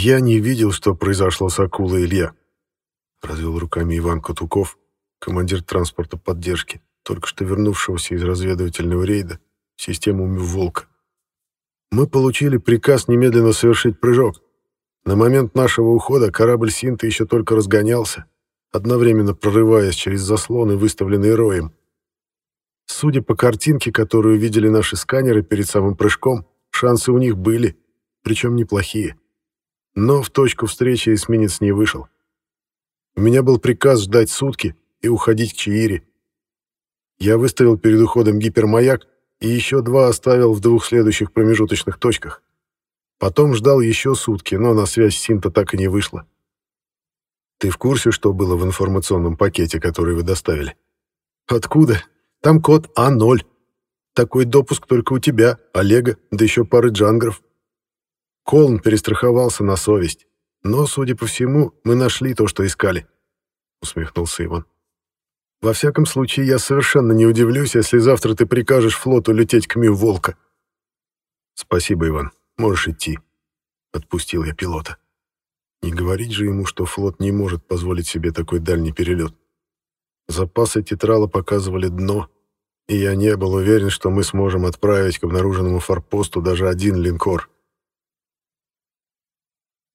«Я не видел, что произошло с акулой Илья», — развел руками Иван Катуков, командир транспорта поддержки, только что вернувшегося из разведывательного рейда в систему «Волка». «Мы получили приказ немедленно совершить прыжок. На момент нашего ухода корабль «Синта» еще только разгонялся, одновременно прорываясь через заслоны, выставленные роем. Судя по картинке, которую видели наши сканеры перед самым прыжком, шансы у них были, причем неплохие. Но в точку встречи эсминец не вышел. У меня был приказ ждать сутки и уходить к Чаире. Я выставил перед уходом гипермаяк и еще два оставил в двух следующих промежуточных точках. Потом ждал еще сутки, но на связь Синта так и не вышла. Ты в курсе, что было в информационном пакете, который вы доставили? Откуда? Там код А0. Такой допуск только у тебя, Олега, да еще пары джангров. Колн перестраховался на совесть. Но, судя по всему, мы нашли то, что искали. Усмехнулся Иван. Во всяком случае, я совершенно не удивлюсь, если завтра ты прикажешь флоту лететь к Мю Волка. Спасибо, Иван. Можешь идти. Отпустил я пилота. Не говорить же ему, что флот не может позволить себе такой дальний перелет. Запасы тетрала показывали дно, и я не был уверен, что мы сможем отправить к обнаруженному форпосту даже один линкор.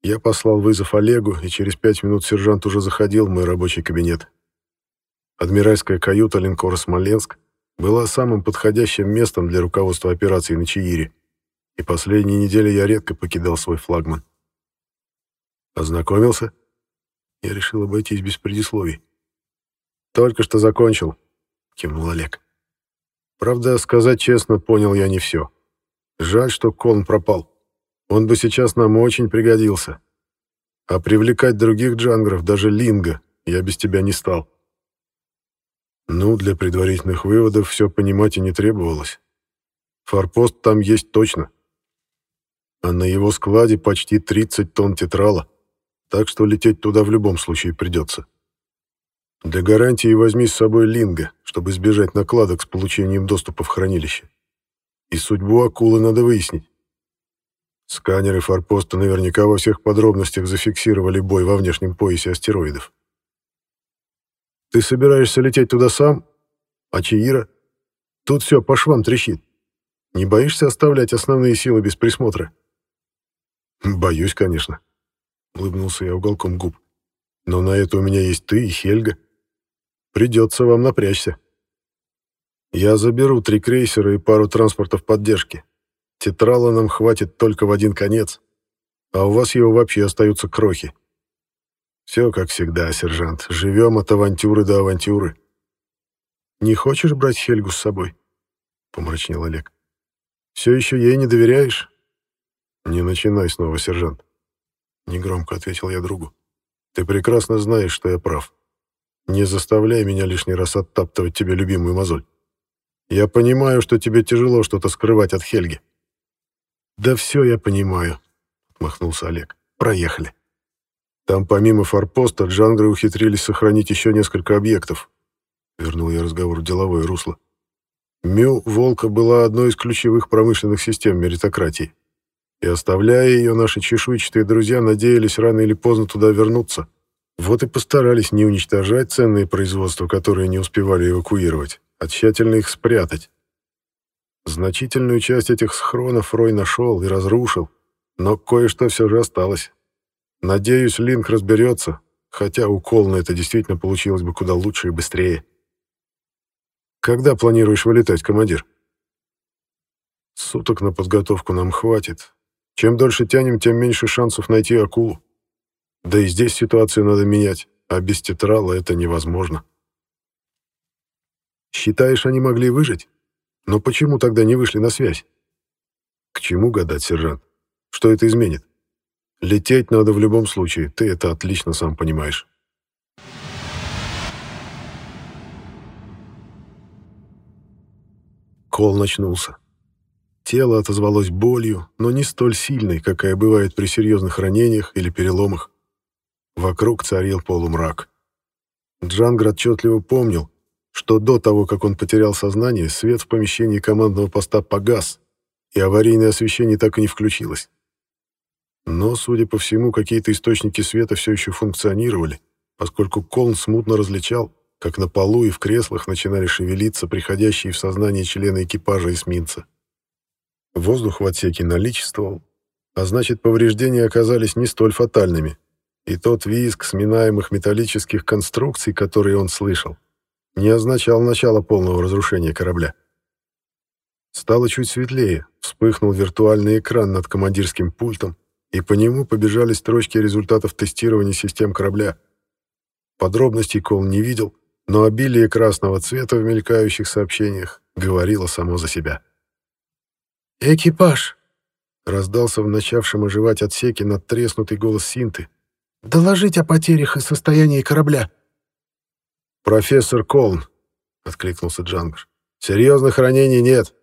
Я послал вызов Олегу, и через пять минут сержант уже заходил в мой рабочий кабинет. Адмиральская каюта линкора «Смоленск» была самым подходящим местом для руководства операцией на Чаире, и последние недели я редко покидал свой флагман. Ознакомился? Я решил обойтись без предисловий. «Только что закончил», — кивнул Олег. «Правда, сказать честно, понял я не все. Жаль, что Колн пропал. Он бы сейчас нам очень пригодился. А привлекать других джангров, даже Линга, я без тебя не стал. Ну, для предварительных выводов все понимать и не требовалось. Форпост там есть точно. А на его складе почти 30 тонн тетрала, так что лететь туда в любом случае придется. Для гарантии возьми с собой Линга, чтобы избежать накладок с получением доступа в хранилище. И судьбу акулы надо выяснить. Сканеры форпоста наверняка во всех подробностях зафиксировали бой во внешнем поясе астероидов. Ты собираешься лететь туда сам? А Чаира? Тут все по швам трещит. Не боишься оставлять основные силы без присмотра? Боюсь, конечно. Улыбнулся я уголком губ. Но на это у меня есть ты и Хельга. Придется вам напрячься. Я заберу три крейсера и пару транспортов поддержки. Тетрала нам хватит только в один конец, а у вас его вообще остаются крохи. Все как всегда, сержант. Живем от авантюры до авантюры. Не хочешь брать Хельгу с собой? Помрачнел Олег. Все еще ей не доверяешь? Не начинай снова, сержант. Негромко ответил я другу. Ты прекрасно знаешь, что я прав. Не заставляй меня лишний раз оттаптывать тебе любимую мозоль. Я понимаю, что тебе тяжело что-то скрывать от Хельги. «Да все я понимаю», — отмахнулся Олег. «Проехали». «Там помимо форпоста джангры ухитрились сохранить еще несколько объектов», — вернул я разговор в деловое русло. «Мю «Волка» была одной из ключевых промышленных систем меритократии. И оставляя ее, наши чешуйчатые друзья надеялись рано или поздно туда вернуться. Вот и постарались не уничтожать ценные производства, которые не успевали эвакуировать, а тщательно их спрятать. Значительную часть этих схронов Рой нашел и разрушил, но кое-что все же осталось. Надеюсь, Линк разберется, хотя у Колна это действительно получилось бы куда лучше и быстрее. Когда планируешь вылетать, командир? Суток на подготовку нам хватит. Чем дольше тянем, тем меньше шансов найти акулу. Да и здесь ситуацию надо менять, а без тетрала это невозможно. Считаешь, они могли выжить? Но почему тогда не вышли на связь? К чему гадать, сержант? Что это изменит? Лететь надо в любом случае, ты это отлично сам понимаешь. Кол начнулся. Тело отозвалось болью, но не столь сильной, какая бывает при серьезных ранениях или переломах. Вокруг царил полумрак. Джангр отчетливо помнил, что до того, как он потерял сознание, свет в помещении командного поста погас, и аварийное освещение так и не включилось. Но, судя по всему, какие-то источники света все еще функционировали, поскольку Колн смутно различал, как на полу и в креслах начинали шевелиться приходящие в сознание члены экипажа эсминца. Воздух в отсеке наличествовал, а значит, повреждения оказались не столь фатальными, и тот визг сминаемых металлических конструкций, которые он слышал, не означал начало полного разрушения корабля. Стало чуть светлее, вспыхнул виртуальный экран над командирским пультом, и по нему побежали строчки результатов тестирования систем корабля. Подробностей Кол не видел, но обилие красного цвета в мелькающих сообщениях говорило само за себя. «Экипаж!» — раздался в начавшем оживать отсеке надтреснутый голос Синты. «Доложить о потерях и состоянии корабля!» «Профессор Колн», — откликнулся Джангар. «Серьезных ранений нет.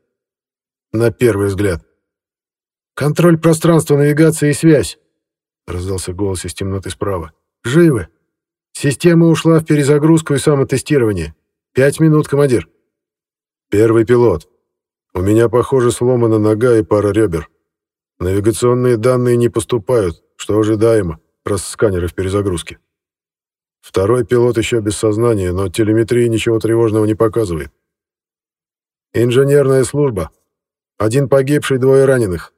На первый взгляд». «Контроль пространства, навигация и связь», — раздался голос из темноты справа. «Живы. Система ушла в перезагрузку и самотестирование. Пять минут, командир». «Первый пилот. У меня, похоже, сломана нога и пара ребер. Навигационные данные не поступают, что ожидаемо, раз сканеры в перезагрузке». Второй пилот еще без сознания, но телеметрия ничего тревожного не показывает. Инженерная служба. Один погибший, двое раненых.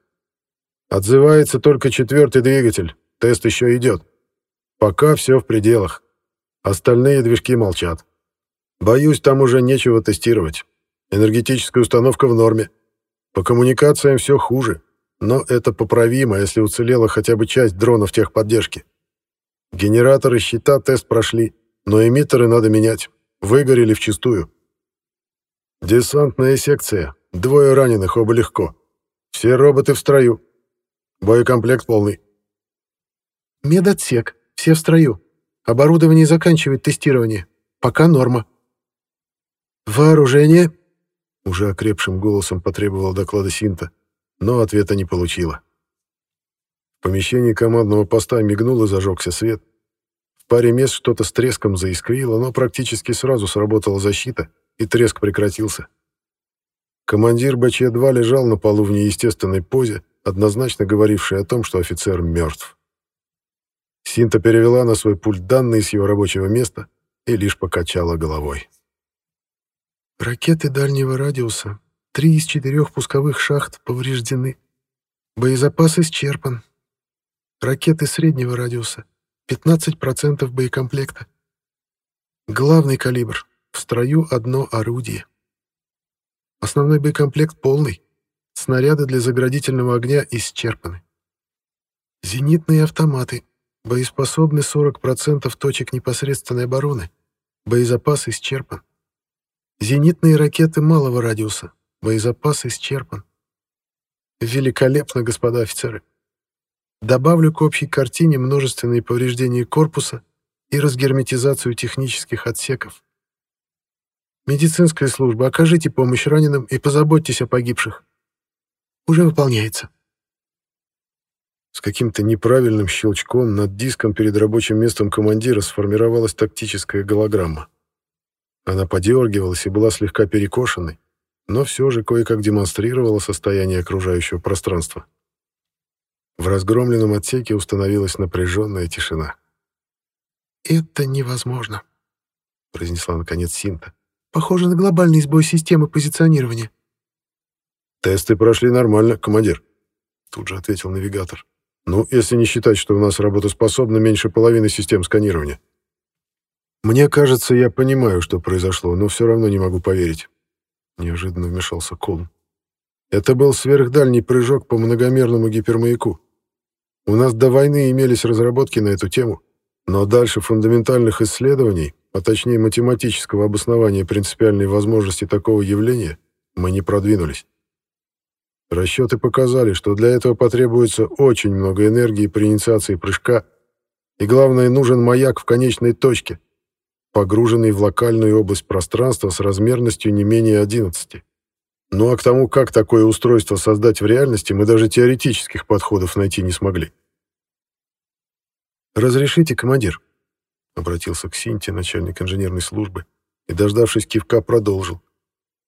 Отзывается только четвертый двигатель. Тест еще идет. Пока все в пределах. Остальные движки молчат. Боюсь, там уже нечего тестировать. Энергетическая установка в норме. По коммуникациям все хуже. Но это поправимо, если уцелела хотя бы часть дронов техподдержки. Генераторы щита тест прошли, но эмиттеры надо менять. Выгорели вчистую. Десантная секция. Двое раненых, оба легко. Все роботы в строю. Боекомплект полный. Медотсек. Все в строю. Оборудование заканчивает тестирование. Пока норма. Вооружение? Уже окрепшим голосом потребовал доклада Синта, но ответа не получила. Помещении командного поста мигнул и зажегся свет. В паре мест что-то с треском заискрило, но практически сразу сработала защита, и треск прекратился. Командир БЧ-2 лежал на полу в неестественной позе, однозначно говорившей о том, что офицер мертв. Синта перевела на свой пульт данные с его рабочего места и лишь покачала головой. «Ракеты дальнего радиуса. Три из четырех пусковых шахт повреждены. Боезапас исчерпан. Ракеты среднего радиуса. 15% боекомплекта. Главный калибр. В строю одно орудие. Основной боекомплект полный. Снаряды для заградительного огня исчерпаны. Зенитные автоматы. Боеспособны 40% точек непосредственной обороны. Боезапас исчерпан. Зенитные ракеты малого радиуса. Боезапас исчерпан. Великолепно, господа офицеры. Добавлю к общей картине множественные повреждения корпуса и разгерметизацию технических отсеков. Медицинская служба, окажите помощь раненым и позаботьтесь о погибших. Уже выполняется. С каким-то неправильным щелчком над диском перед рабочим местом командира сформировалась тактическая голограмма. Она подергивалась и была слегка перекошенной, но все же кое-как демонстрировала состояние окружающего пространства. В разгромленном отсеке установилась напряженная тишина. «Это невозможно», — произнесла наконец Синта. «Похоже на глобальный сбой системы позиционирования». «Тесты прошли нормально, командир», — тут же ответил навигатор. «Ну, если не считать, что у нас работоспособна меньше половины систем сканирования». «Мне кажется, я понимаю, что произошло, но все равно не могу поверить», — неожиданно вмешался Колм. «Это был сверхдальний прыжок по многомерному гипермаяку. У нас до войны имелись разработки на эту тему, но дальше фундаментальных исследований, а точнее математического обоснования принципиальной возможности такого явления, мы не продвинулись. Расчеты показали, что для этого потребуется очень много энергии при инициации прыжка, и главное, нужен маяк в конечной точке, погруженный в локальную область пространства с размерностью не менее 11. Ну а к тому, как такое устройство создать в реальности, мы даже теоретических подходов найти не смогли. «Разрешите, командир?» — обратился к Синте, начальник инженерной службы, и, дождавшись кивка, продолжил.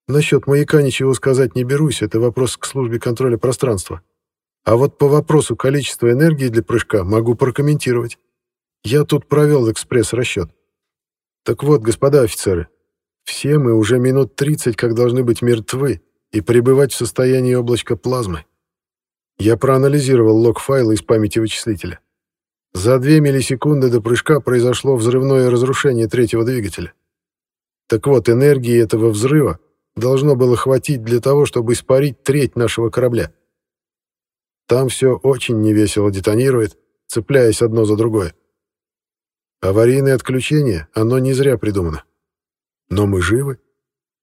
«Насчет маяка ничего сказать не берусь, это вопрос к службе контроля пространства. А вот по вопросу количества энергии для прыжка могу прокомментировать. Я тут провел экспресс-расчет. Так вот, господа офицеры, все мы уже минут 30 как должны быть мертвы и пребывать в состоянии облачка плазмы. Я проанализировал лог файла из памяти вычислителя. За две миллисекунды до прыжка произошло взрывное разрушение третьего двигателя. Так вот, энергии этого взрыва должно было хватить для того, чтобы испарить треть нашего корабля. Там все очень невесело детонирует, цепляясь одно за другое. Аварийное отключение, оно не зря придумано. Но мы живы,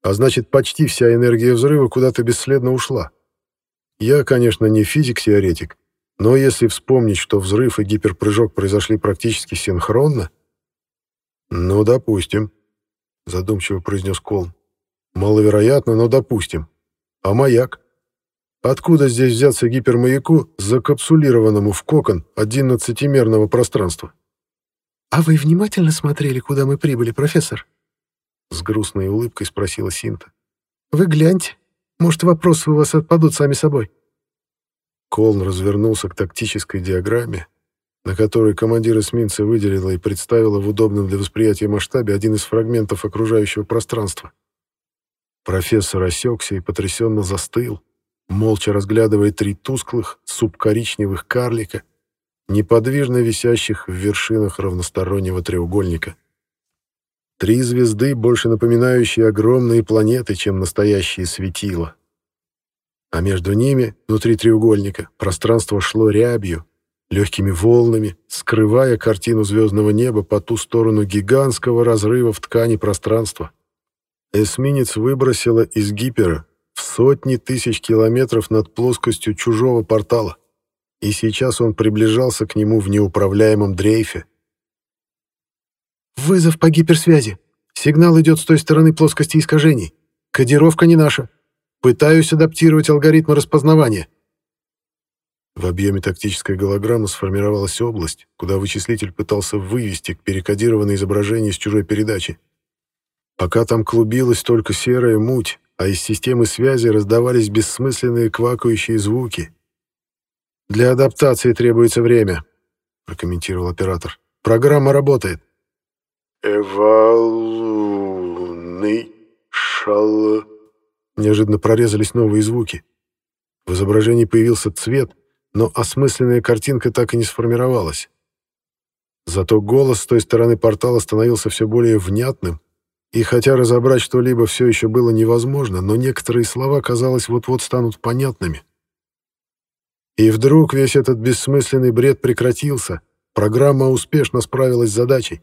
а значит, почти вся энергия взрыва куда-то бесследно ушла. Я, конечно, не физик-теоретик, но если вспомнить, что взрыв и гиперпрыжок произошли практически синхронно... «Ну, допустим», — задумчиво произнес Колм. «Маловероятно, но допустим. А маяк? Откуда здесь взяться гипермаяку, закапсулированному в кокон одиннадцатимерного пространства?» «А вы внимательно смотрели, куда мы прибыли, профессор?» С грустной улыбкой спросила Синта. «Вы гляньте. Может, вопросы у вас отпадут сами собой?» Колн развернулся к тактической диаграмме, на которой командир эсминца выделила и представила в удобном для восприятия масштабе один из фрагментов окружающего пространства. Профессор осекся и потрясенно застыл, молча разглядывая три тусклых, субкоричневых карлика, неподвижно висящих в вершинах равностороннего треугольника. Три звезды, больше напоминающие огромные планеты, чем настоящие светила. А между ними, внутри треугольника, пространство шло рябью, легкими волнами, скрывая картину звездного неба по ту сторону гигантского разрыва в ткани пространства. Эсминец выбросило из гипера в сотни тысяч километров над плоскостью чужого портала и сейчас он приближался к нему в неуправляемом дрейфе. «Вызов по гиперсвязи. Сигнал идет с той стороны плоскости искажений. Кодировка не наша. Пытаюсь адаптировать алгоритмы распознавания». В объеме тактической голограммы сформировалась область, куда вычислитель пытался вывести перекодированное изображение с чужой передачи. Пока там клубилась только серая муть, а из системы связи раздавались бессмысленные квакающие звуки — «Для адаптации требуется время», — прокомментировал оператор. «Программа работает». «Эвалуны шал...» Неожиданно прорезались новые звуки. В изображении появился цвет, но осмысленная картинка так и не сформировалась. Зато голос с той стороны портала становился все более внятным, и хотя разобрать что-либо все еще было невозможно, но некоторые слова, казалось, вот-вот станут понятными. И вдруг весь этот бессмысленный бред прекратился. Программа успешно справилась с задачей.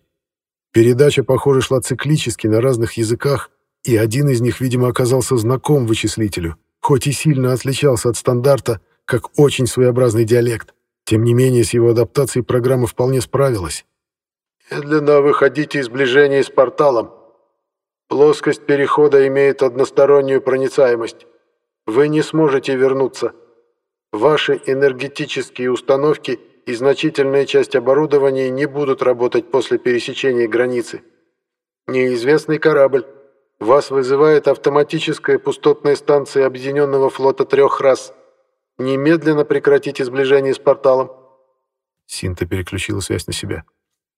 Передача, похоже, шла циклически на разных языках, и один из них, видимо, оказался знаком вычислителю, хоть и сильно отличался от стандарта, как очень своеобразный диалект. Тем не менее, с его адаптацией программа вполне справилась. «Медленно выходите из сближения с порталом. Плоскость перехода имеет одностороннюю проницаемость. Вы не сможете вернуться». Ваши энергетические установки и значительная часть оборудования не будут работать после пересечения границы. Неизвестный корабль. Вас вызывает автоматическая пустотная станция Объединенного флота трех рас. Немедленно прекратите сближение с порталом. Синта переключила связь на себя.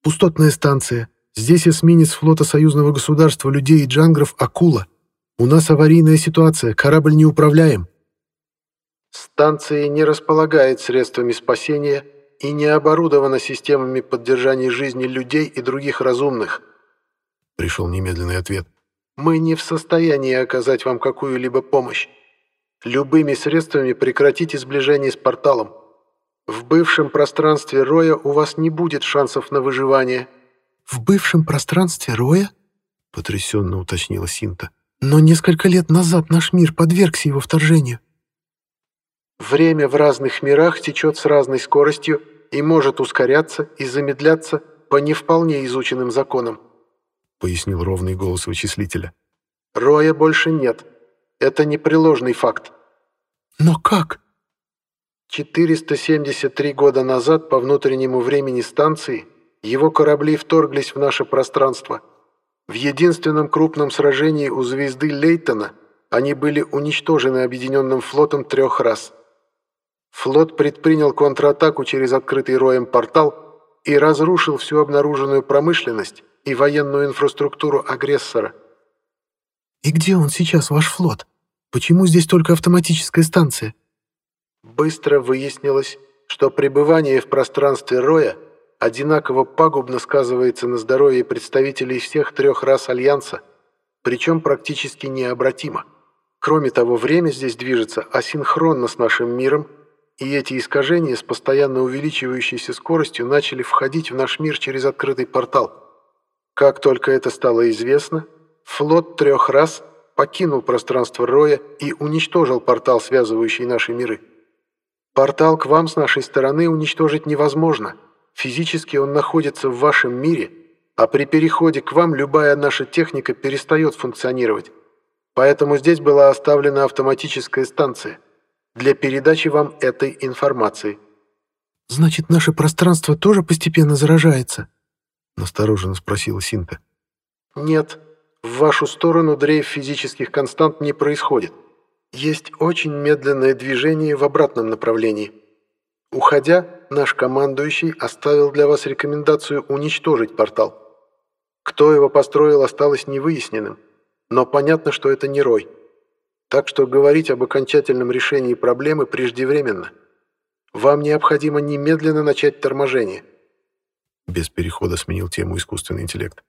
«Пустотная станция. Здесь эсминец флота союзного государства людей и джангров «Акула». У нас аварийная ситуация, корабль не управляем. Станция не располагает средствами спасения и не оборудована системами поддержания жизни людей и других разумных. Пришел немедленный ответ. Мы не в состоянии оказать вам какую-либо помощь. Любыми средствами прекратите сближение с порталом. В бывшем пространстве Роя у вас не будет шансов на выживание. В бывшем пространстве Роя? Потрясенно уточнила Синта. Но несколько лет назад наш мир подвергся его вторжению. Время в разных мирах течет с разной скоростью и может ускоряться и замедляться по не вполне изученным законам», — пояснил ровный голос вычислителя. «Роя больше нет. Это непреложный факт». «Но как?» 473 года назад по внутреннему времени станции его корабли вторглись в наше пространство. В единственном крупном сражении у звезды Лейтона они были уничтожены Объединенным флотом трех раз – Флот предпринял контратаку через открытый роем портал и разрушил всю обнаруженную промышленность и военную инфраструктуру агрессора. «И где он сейчас, ваш флот? Почему здесь только автоматическая станция?» Быстро выяснилось, что пребывание в пространстве роя одинаково пагубно сказывается на здоровье представителей всех трех рас Альянса, причем практически необратимо. Кроме того, время здесь движется асинхронно с нашим миром, и эти искажения с постоянно увеличивающейся скоростью начали входить в наш мир через открытый портал. Как только это стало известно, флот трех рас покинул пространство Роя и уничтожил портал, связывающий наши миры. Портал к вам с нашей стороны уничтожить невозможно. Физически он находится в вашем мире, а при переходе к вам любая наша техника перестает функционировать. Поэтому здесь была оставлена автоматическая станция для передачи вам этой информации. «Значит, наше пространство тоже постепенно заражается?» — настороженно спросила Синта. «Нет, в вашу сторону дрейф физических констант не происходит. Есть очень медленное движение в обратном направлении. Уходя, наш командующий оставил для вас рекомендацию уничтожить портал. Кто его построил, осталось невыясненным, но понятно, что это не Рой. Так что говорить об окончательном решении проблемы преждевременно. Вам необходимо немедленно начать торможение. Без перехода сменил тему искусственный интеллект.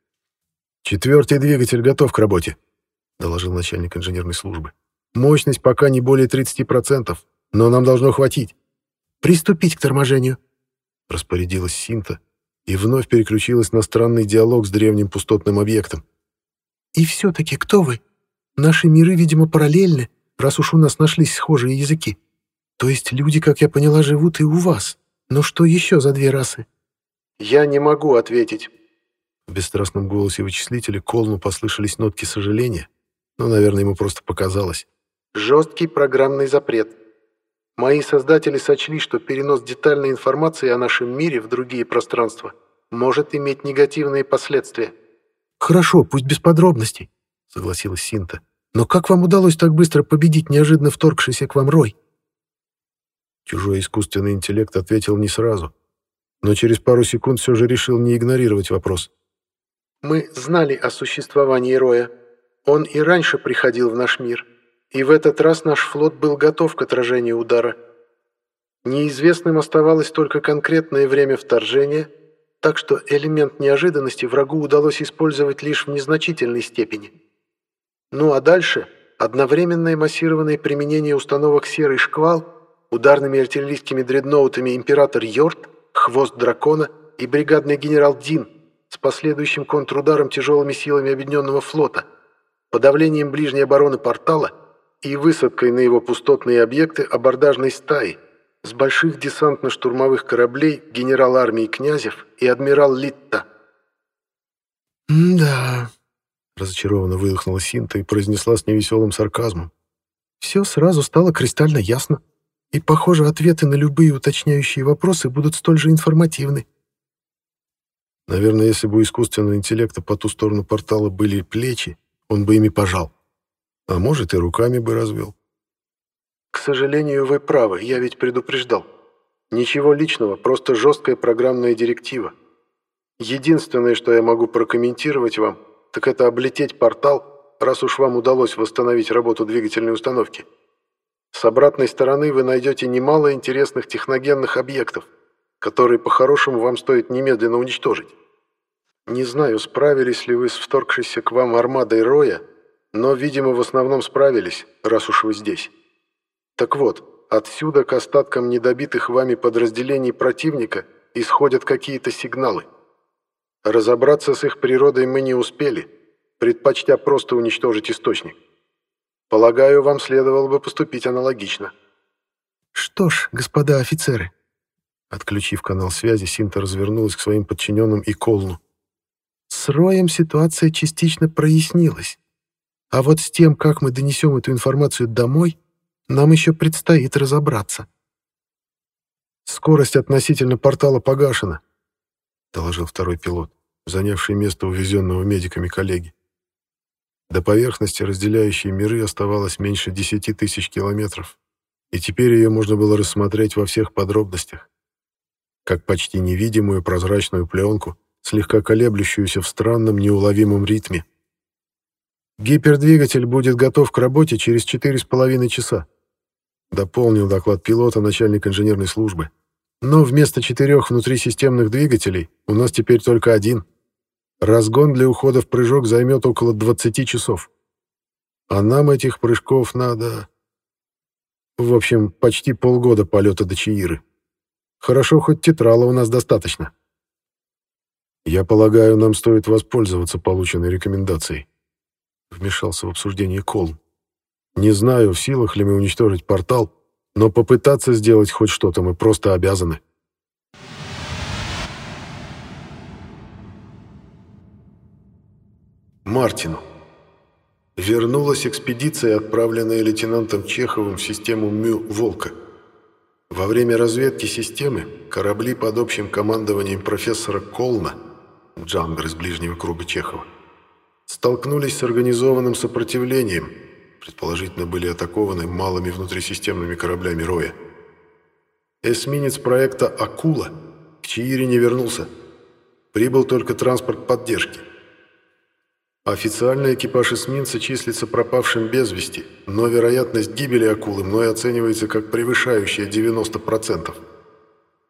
«Четвертый двигатель готов к работе», — доложил начальник инженерной службы. Мощность пока не более 30%, но нам должно хватить. Приступить к торможению, распорядилась Синта и вновь переключилась на странный диалог с древним пустотным объектом. И все-таки кто вы? Наши миры, видимо, параллельны, раз уж у нас нашлись схожие языки. То есть люди, как я поняла, живут и у вас. Но что еще за две расы? Я не могу ответить. В бесстрастном голосе вычислителя Колну послышались нотки сожаления, но, наверное, ему просто показалось. Жесткий программный запрет. Мои создатели сочли, что перенос детальной информации о нашем мире в другие пространства может иметь негативные последствия. «Хорошо, пусть без подробностей», — согласилась Синта. «Но как вам удалось так быстро победить неожиданно вторгшийся к вам Рой?» Чужой искусственный интеллект ответил не сразу, но через пару секунд все же решил не игнорировать вопрос. «Мы знали о существовании Роя. Он и раньше приходил в наш мир. И в этот раз наш флот был готов к отражению удара. Неизвестным оставалось только конкретное время вторжения, так что элемент неожиданности врагу удалось использовать лишь в незначительной степени. Ну а дальше одновременное массированное применение установок «Серый шквал», ударными артиллерийскими дредноутами «Император Йорт», «Хвост дракона» и бригадный генерал Дин с последующим контрударом тяжелыми силами Объединенного флота, подавлением ближней обороны портала – и высадкой на его пустотные объекты абордажной стаи с больших десантно-штурмовых кораблей генерал армии Князев и адмирал Литта. «Да», — разочарованно выдохнула Синта и произнесла с невеселым сарказмом. «Все сразу стало кристально ясно, и, похоже, ответы на любые уточняющие вопросы будут столь же информативны». Наверное, если бы у искусственного интеллекта по ту сторону портала были плечи, он бы ими пожал. А может, и руками бы развел. К сожалению, вы правы, я ведь предупреждал. Ничего личного, просто жесткая программная директива. Единственное, что я могу прокомментировать вам, так это облететь портал, раз уж вам удалось восстановить работу двигательной установки. С обратной стороны вы найдете немало интересных техногенных объектов, которые по-хорошему вам стоит немедленно уничтожить. Не знаю, справились ли вы с вторгшейся к вам армадой Роя, но, видимо, в основном справились, раз уж вы здесь. Так вот, отсюда к остаткам недобитых вами подразделений противника исходят какие-то сигналы. Разобраться с их природой мы не успели, предпочтя просто уничтожить источник. Полагаю, вам следовало бы поступить аналогично. Что ж, господа офицеры, Отключив канал связи, Синта развернулась к своим подчиненным и Колну. С Роем ситуация частично прояснилась. А вот с тем, как мы донесем эту информацию домой, нам еще предстоит разобраться. «Скорость относительно портала погашена», — доложил второй пилот, занявший место увезенного медиками коллеги. До поверхности, разделяющей миры, оставалось меньше десяти тысяч километров. и теперь ее можно было рассмотреть во всех подробностях. Как почти невидимую прозрачную пленку, слегка колеблющуюся в странном неуловимом ритме. «Гипердвигатель будет готов к работе через четыре с половиной часа», дополнил доклад пилота начальник инженерной службы. «Но вместо четырех внутрисистемных двигателей у нас теперь только один. Разгон для ухода в прыжок займет около 20 часов. А нам этих прыжков надо... В общем, почти полгода полета до Чаиры. Хорошо, хоть тетрала у нас достаточно». «Я полагаю, нам стоит воспользоваться полученной рекомендацией», — вмешался в обсуждение Колм. «Не знаю, в силах ли мы уничтожить портал, но попытаться сделать хоть что-то мы просто обязаны». Мартину. Вернулась экспедиция, отправленная лейтенантом Чеховым в систему МЮ-Волка. Во время разведки системы корабли под общим командованием профессора Колна — Джангар из ближнего круга Чехова, столкнулись с организованным сопротивлением, предположительно были атакованы малыми внутрисистемными кораблями Роя. Эсминец проекта «Акула» к Чиире не вернулся. Прибыл только транспорт поддержки. Официально экипаж эсминца числится пропавшим без вести, но вероятность гибели акулы мной оценивается как превышающая 90%.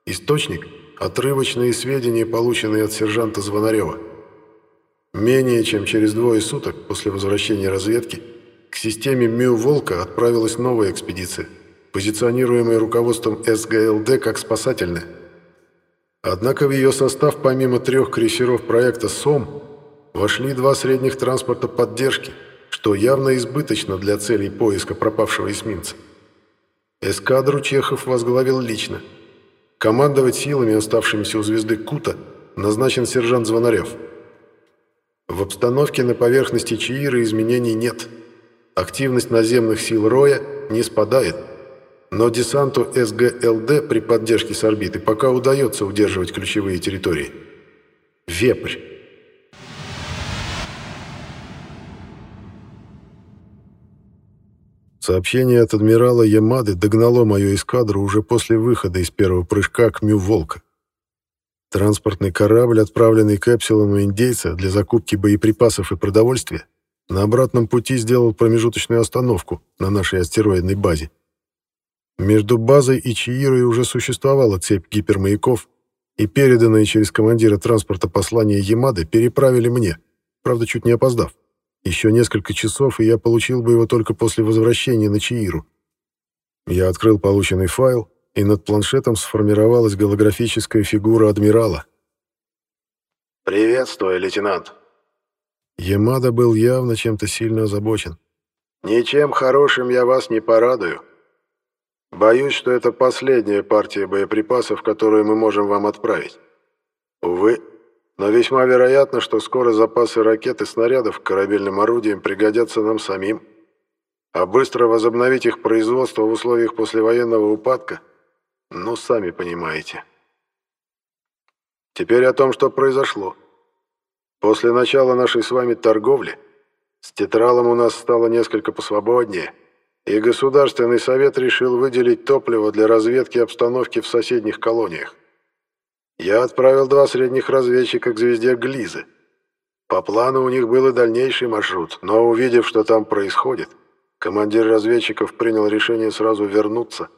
Источник – Отрывочные сведения, полученные от сержанта Звонарева. Менее чем через двое суток после возвращения разведки к системе МЮ-Волка отправилась новая экспедиция, позиционируемая руководством СГЛД как спасательная. Однако в ее состав помимо трех крейсеров проекта «СОМ» вошли два средних транспорта поддержки, что явно избыточно для целей поиска пропавшего эсминца. Эскадру Чехов возглавил лично – Командовать силами, оставшимися у звезды Кута, назначен сержант Звонарев. В обстановке на поверхности Чаира изменений нет. Активность наземных сил Роя не спадает, но десанту СГЛД при поддержке с орбиты пока удается удерживать ключевые территории. Вепрь. Сообщение от адмирала Ямады догнало мою эскадру уже после выхода из первого прыжка к Мю-Волка. Транспортный корабль, отправленный к Эпсилону индейца для закупки боеприпасов и продовольствия, на обратном пути сделал промежуточную остановку на нашей астероидной базе. Между базой и Чиирой уже существовала цепь гипермаяков, и переданные через командира транспорта послания Ямады переправили мне, правда, чуть не опоздав. Еще несколько часов, и я получил бы его только после возвращения на Чииру. Я открыл полученный файл, и над планшетом сформировалась голографическая фигура адмирала. «Приветствую, лейтенант». Ямада был явно чем-то сильно озабочен. «Ничем хорошим я вас не порадую. Боюсь, что это последняя партия боеприпасов, которую мы можем вам отправить. Увы, но весьма вероятно, что скоро запасы ракет и снарядов к корабельным орудиям пригодятся нам самим. А быстро возобновить их производство в условиях послевоенного упадка, ну, сами понимаете. Теперь о том, что произошло. После начала нашей с вами торговли с тетралом у нас стало несколько посвободнее, и Государственный совет решил выделить топливо для разведки обстановки в соседних колониях. Я отправил два средних разведчика к звезде Глизы. По плану у них был и дальнейший маршрут, но увидев, что там происходит, командир разведчиков принял решение сразу вернуться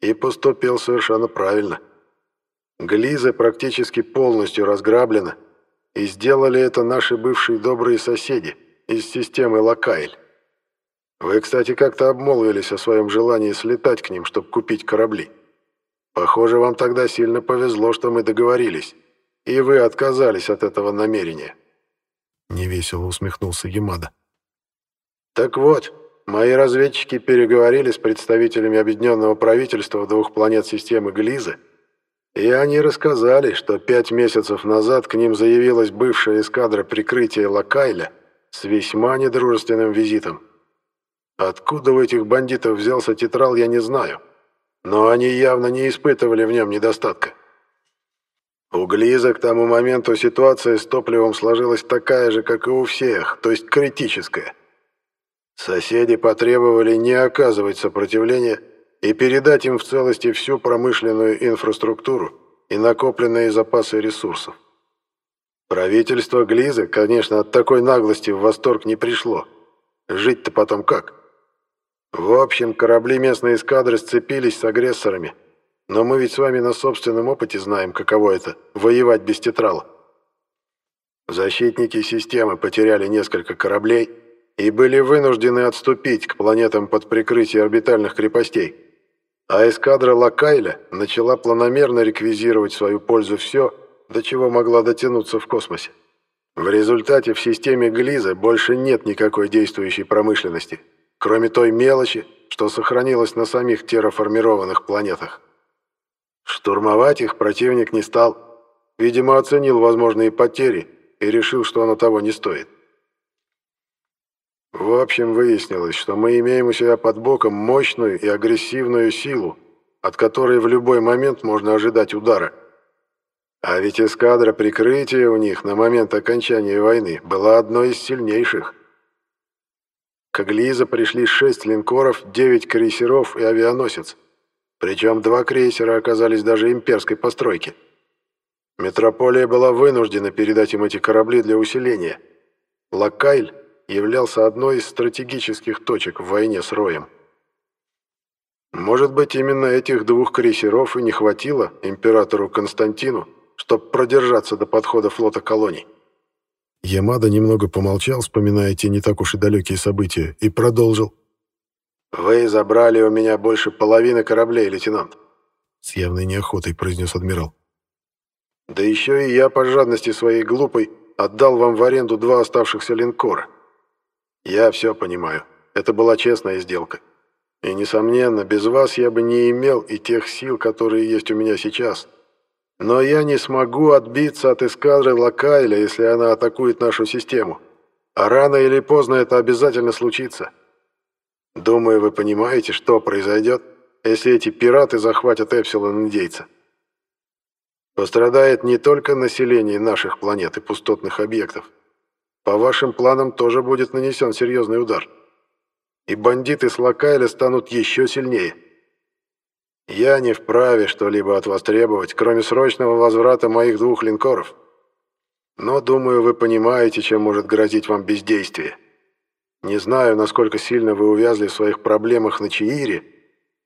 и поступил совершенно правильно. Глиза практически полностью разграблена, и сделали это наши бывшие добрые соседи из системы Локайль. Вы, кстати, как-то обмолвились о своем желании слетать к ним, чтобы купить корабли. Похоже, вам тогда сильно повезло, что мы договорились, и вы отказались от этого намерения». Невесело усмехнулся Ямада. «Так вот, мои разведчики переговорили с представителями объединенного правительства двух планет системы Глизы, и они рассказали, что пять месяцев назад к ним заявилась бывшая эскадра прикрытия Лакайля с весьма недружественным визитом. Откуда у этих бандитов взялся тетрал, я не знаю» но они явно не испытывали в нем недостатка. У Глиза к тому моменту ситуация с топливом сложилась такая же, как и у всех, то есть критическая. Соседи потребовали не оказывать сопротивления и передать им в целости всю промышленную инфраструктуру и накопленные запасы ресурсов. Правительство Глизы, конечно, от такой наглости в восторг не пришло. Жить-то потом как? В общем, корабли местной эскадры сцепились с агрессорами, но мы ведь с вами на собственном опыте знаем, каково это — воевать без тетрала. Защитники системы потеряли несколько кораблей и были вынуждены отступить к планетам под прикрытие орбитальных крепостей. А эскадра Лакайля начала планомерно реквизировать в свою пользу все, до чего могла дотянуться в космосе. В результате в системе Глиза больше нет никакой действующей промышленности, кроме той мелочи, что сохранилась на самих терраформированных планетах. Штурмовать их противник не стал. Видимо, оценил возможные потери и решил, что оно того не стоит. В общем, выяснилось, что мы имеем у себя под боком мощную и агрессивную силу, от которой в любой момент можно ожидать удара. А ведь эскадра прикрытия у них на момент окончания войны была одной из сильнейших. К Глиза пришли шесть линкоров, девять крейсеров и авианосец. Причем два крейсера оказались даже имперской постройки. Метрополия была вынуждена передать им эти корабли для усиления. Лакайль являлся одной из стратегических точек в войне с Роем. Может быть, именно этих двух крейсеров и не хватило императору Константину, чтобы продержаться до подхода флота колоний. Ямада немного помолчал, вспоминая те не так уж и далекие события, и продолжил. «Вы забрали у меня больше половины кораблей, лейтенант», — с явной неохотой произнес адмирал. Да еще и я по жадности своей глупой отдал вам в аренду два оставшихся линкора. Я все понимаю. Это была честная сделка. И, несомненно, без вас я бы не имел и тех сил, которые есть у меня сейчас. Но я не смогу отбиться от эскадры Лакайля, если она атакует нашу систему. А рано или поздно это обязательно случится. Думаю, вы понимаете, что произойдет, если эти пираты захватят Эпсилон-индейца. Пострадает не только население наших планет и пустотных объектов. По вашим планам тоже будет нанесен серьезный удар. И бандиты с Лакайля станут еще сильнее. Я не вправе что-либо от вас требовать, кроме срочного возврата моих двух линкоров. Но, думаю, вы понимаете, чем может грозить вам бездействие. Не знаю, насколько сильно вы увязли в своих проблемах на Чиире,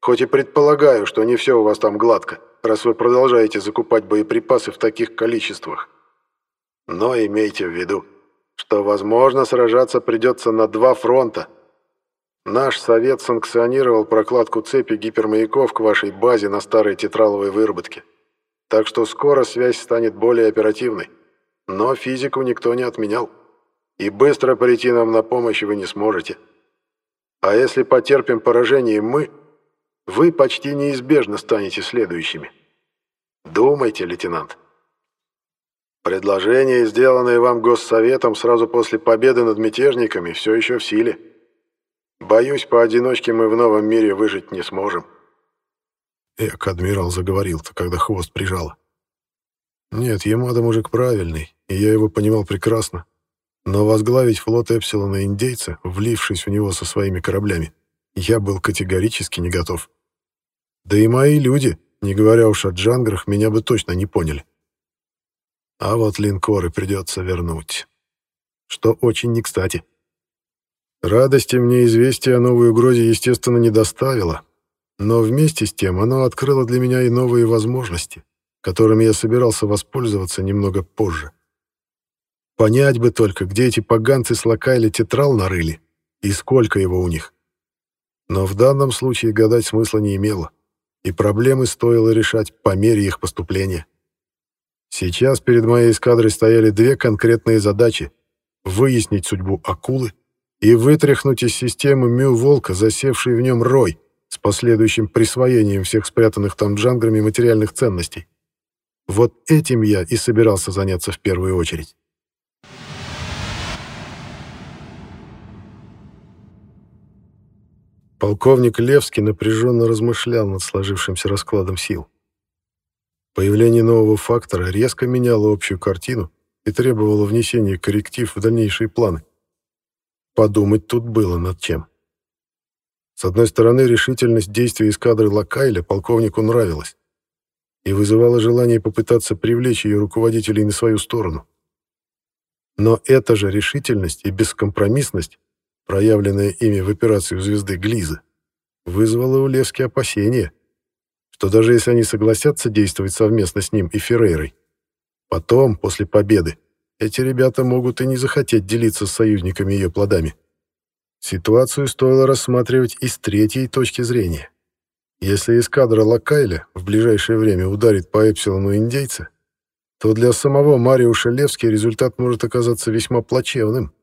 хоть и предполагаю, что не все у вас там гладко раз вы продолжаете закупать боеприпасы в таких количествах. Но имейте в виду, что, возможно, сражаться придется на два фронта. Наш совет санкционировал прокладку цепи гипермаяков к вашей базе на старой тетраловой выработке. Так что скоро связь станет более оперативной. Но физику никто не отменял. И быстро прийти нам на помощь вы не сможете. А если потерпим поражение мы, вы почти неизбежно станете следующими. Думайте, лейтенант. Предложения, сделанные вам Госсоветом сразу после победы над мятежниками, все еще в силе. Боюсь, поодиночке мы в новом мире выжить не сможем. Эк, адмирал заговорил-то, когда хвост прижало. Нет, Ямада мужик правильный, и я его понимал прекрасно. Но возглавить флот Эпсилона индейца, влившись в него со своими кораблями, я был категорически не готов. Да и мои люди, не говоря уж о джанграх, меня бы точно не поняли. А вот линкоры придется вернуть. Что очень не кстати. Радости мне известие о новой угрозе, естественно, не доставило, но вместе с тем оно открыло для меня и новые возможности, которыми я собирался воспользоваться немного позже. Понять бы только, где эти поганцы с локайли тетрал нарыли и сколько его у них. Но в данном случае гадать смысла не имело и проблемы стоило решать по мере их поступления. Сейчас перед моей эскадрой стояли две конкретные задачи — выяснить судьбу акулы и вытряхнуть из системы Мю-Волка засевший в нем рой с последующим присвоением всех спрятанных там джанграми материальных ценностей. Вот этим я и собирался заняться в первую очередь. Полковник Левский напряженно размышлял над сложившимся раскладом сил. Появление нового фактора резко меняло общую картину и требовало внесения корректив в дальнейшие планы. Подумать тут было над чем. С одной стороны, решительность действий эскадры Лакайля полковнику нравилась и вызывала желание попытаться привлечь ее руководителей на свою сторону. Но эта же решительность и бескомпромиссность, проявленная ими в операции у звезды Глиза, вызвала у Левски опасения, что даже если они согласятся действовать совместно с ним и Феррейрой, потом, после победы, эти ребята могут и не захотеть делиться с союзниками ее плодами. Ситуацию стоило рассматривать и с третьей точки зрения. Если эскадра Лакайля в ближайшее время ударит по Эпсилону индейца, то для самого Мариуша Левски результат может оказаться весьма плачевным.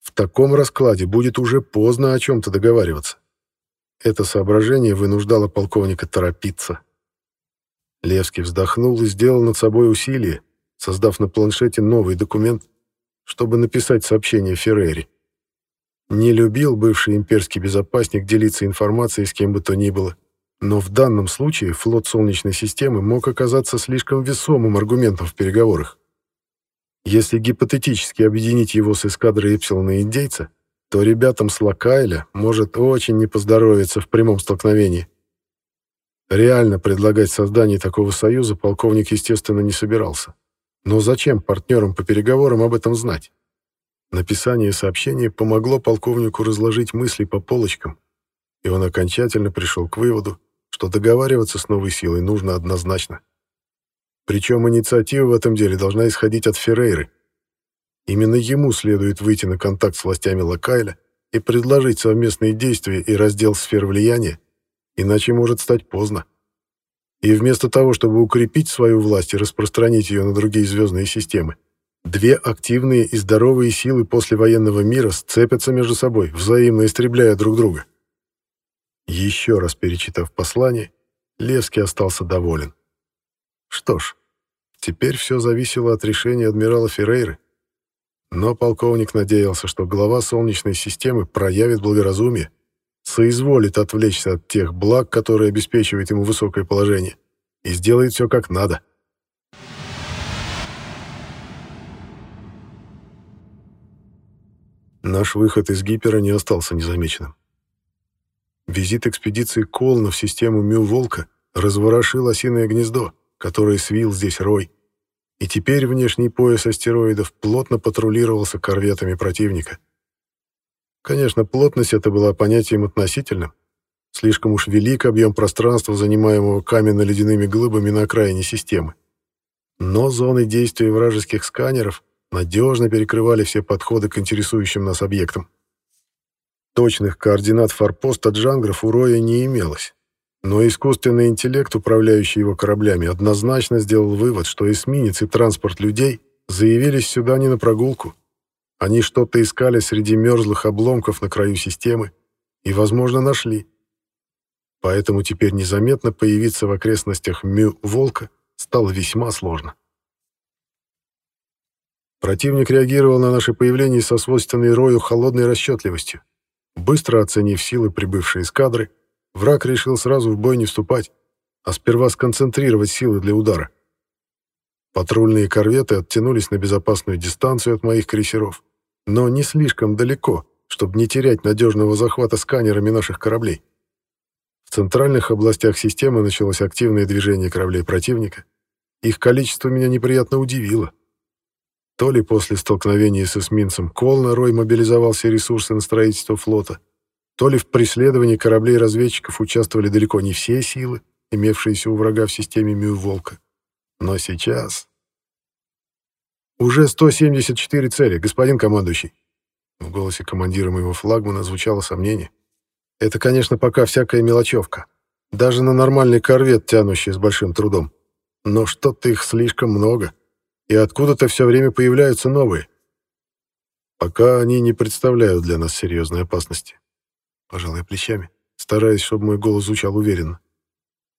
В таком раскладе будет уже поздно о чем-то договариваться. Это соображение вынуждало полковника торопиться. Левский вздохнул и сделал над собой усилие, создав на планшете новый документ, чтобы написать сообщение Феррери. Не любил бывший имперский безопасник делиться информацией с кем бы то ни было, но в данном случае флот Солнечной системы мог оказаться слишком весомым аргументом в переговорах. Если гипотетически объединить его с эскадрой Эпсилона Индейца, то ребятам с Лакайля может очень не поздоровиться в прямом столкновении. Реально предлагать создание такого союза полковник, естественно, не собирался. Но зачем партнерам по переговорам об этом знать? Написание сообщения помогло полковнику разложить мысли по полочкам, и он окончательно пришел к выводу, что договариваться с новой силой нужно однозначно. Причем инициатива в этом деле должна исходить от Феррейры, Именно ему следует выйти на контакт с властями Лакайля и предложить совместные действия и раздел сфер влияния, иначе может стать поздно. И вместо того, чтобы укрепить свою власть и распространить ее на другие звездные системы, две активные и здоровые силы послевоенного мира сцепятся между собой, взаимно истребляя друг друга. Еще раз перечитав послание, Левский остался доволен. Что ж, теперь все зависело от решения адмирала Феррейры. Но полковник надеялся, что глава Солнечной системы проявит благоразумие, соизволит отвлечься от тех благ, которые обеспечивают ему высокое положение, и сделает все как надо. Наш выход из гипера не остался незамеченным. Визит экспедиции Колна в систему Мю-Волка разворошил осиное гнездо, которое свил здесь рой и теперь внешний пояс астероидов плотно патрулировался корветами противника. Конечно, плотность это была понятием относительным. Слишком уж велик объем пространства, занимаемого каменно-ледяными глыбами на окраине системы. Но зоны действия вражеских сканеров надежно перекрывали все подходы к интересующим нас объектам. Точных координат форпоста джангров у Роя не имелось. Но искусственный интеллект, управляющий его кораблями, однозначно сделал вывод, что эсминец и транспорт людей заявились сюда не на прогулку. Они что-то искали среди мерзлых обломков на краю системы и, возможно, нашли. Поэтому теперь незаметно появиться в окрестностях Мю-Волка стало весьма сложно. Противник реагировал на наше появление со свойственной Рою холодной расчетливостью. Быстро оценив силы прибывшей эскадры, Враг решил сразу в бой не вступать, а сперва сконцентрировать силы для удара. Патрульные корветы оттянулись на безопасную дистанцию от моих крейсеров, но не слишком далеко, чтобы не терять надежного захвата сканерами наших кораблей. В центральных областях системы началось активное движение кораблей противника. Их количество меня неприятно удивило. То ли после столкновения с эсминцем Колна Рой мобилизовал все ресурсы на строительство флота, то ли в преследовании кораблей-разведчиков участвовали далеко не все силы, имевшиеся у врага в системе Мю-Волка. Но сейчас... «Уже 174 цели, господин командующий!» В голосе командира моего флагмана звучало сомнение. «Это, конечно, пока всякая мелочевка. Даже на нормальный корвет, тянущий с большим трудом. Но что-то их слишком много. И откуда-то все время появляются новые. Пока они не представляют для нас серьезной опасности пожалуй, плечами, стараясь, чтобы мой голос звучал уверенно.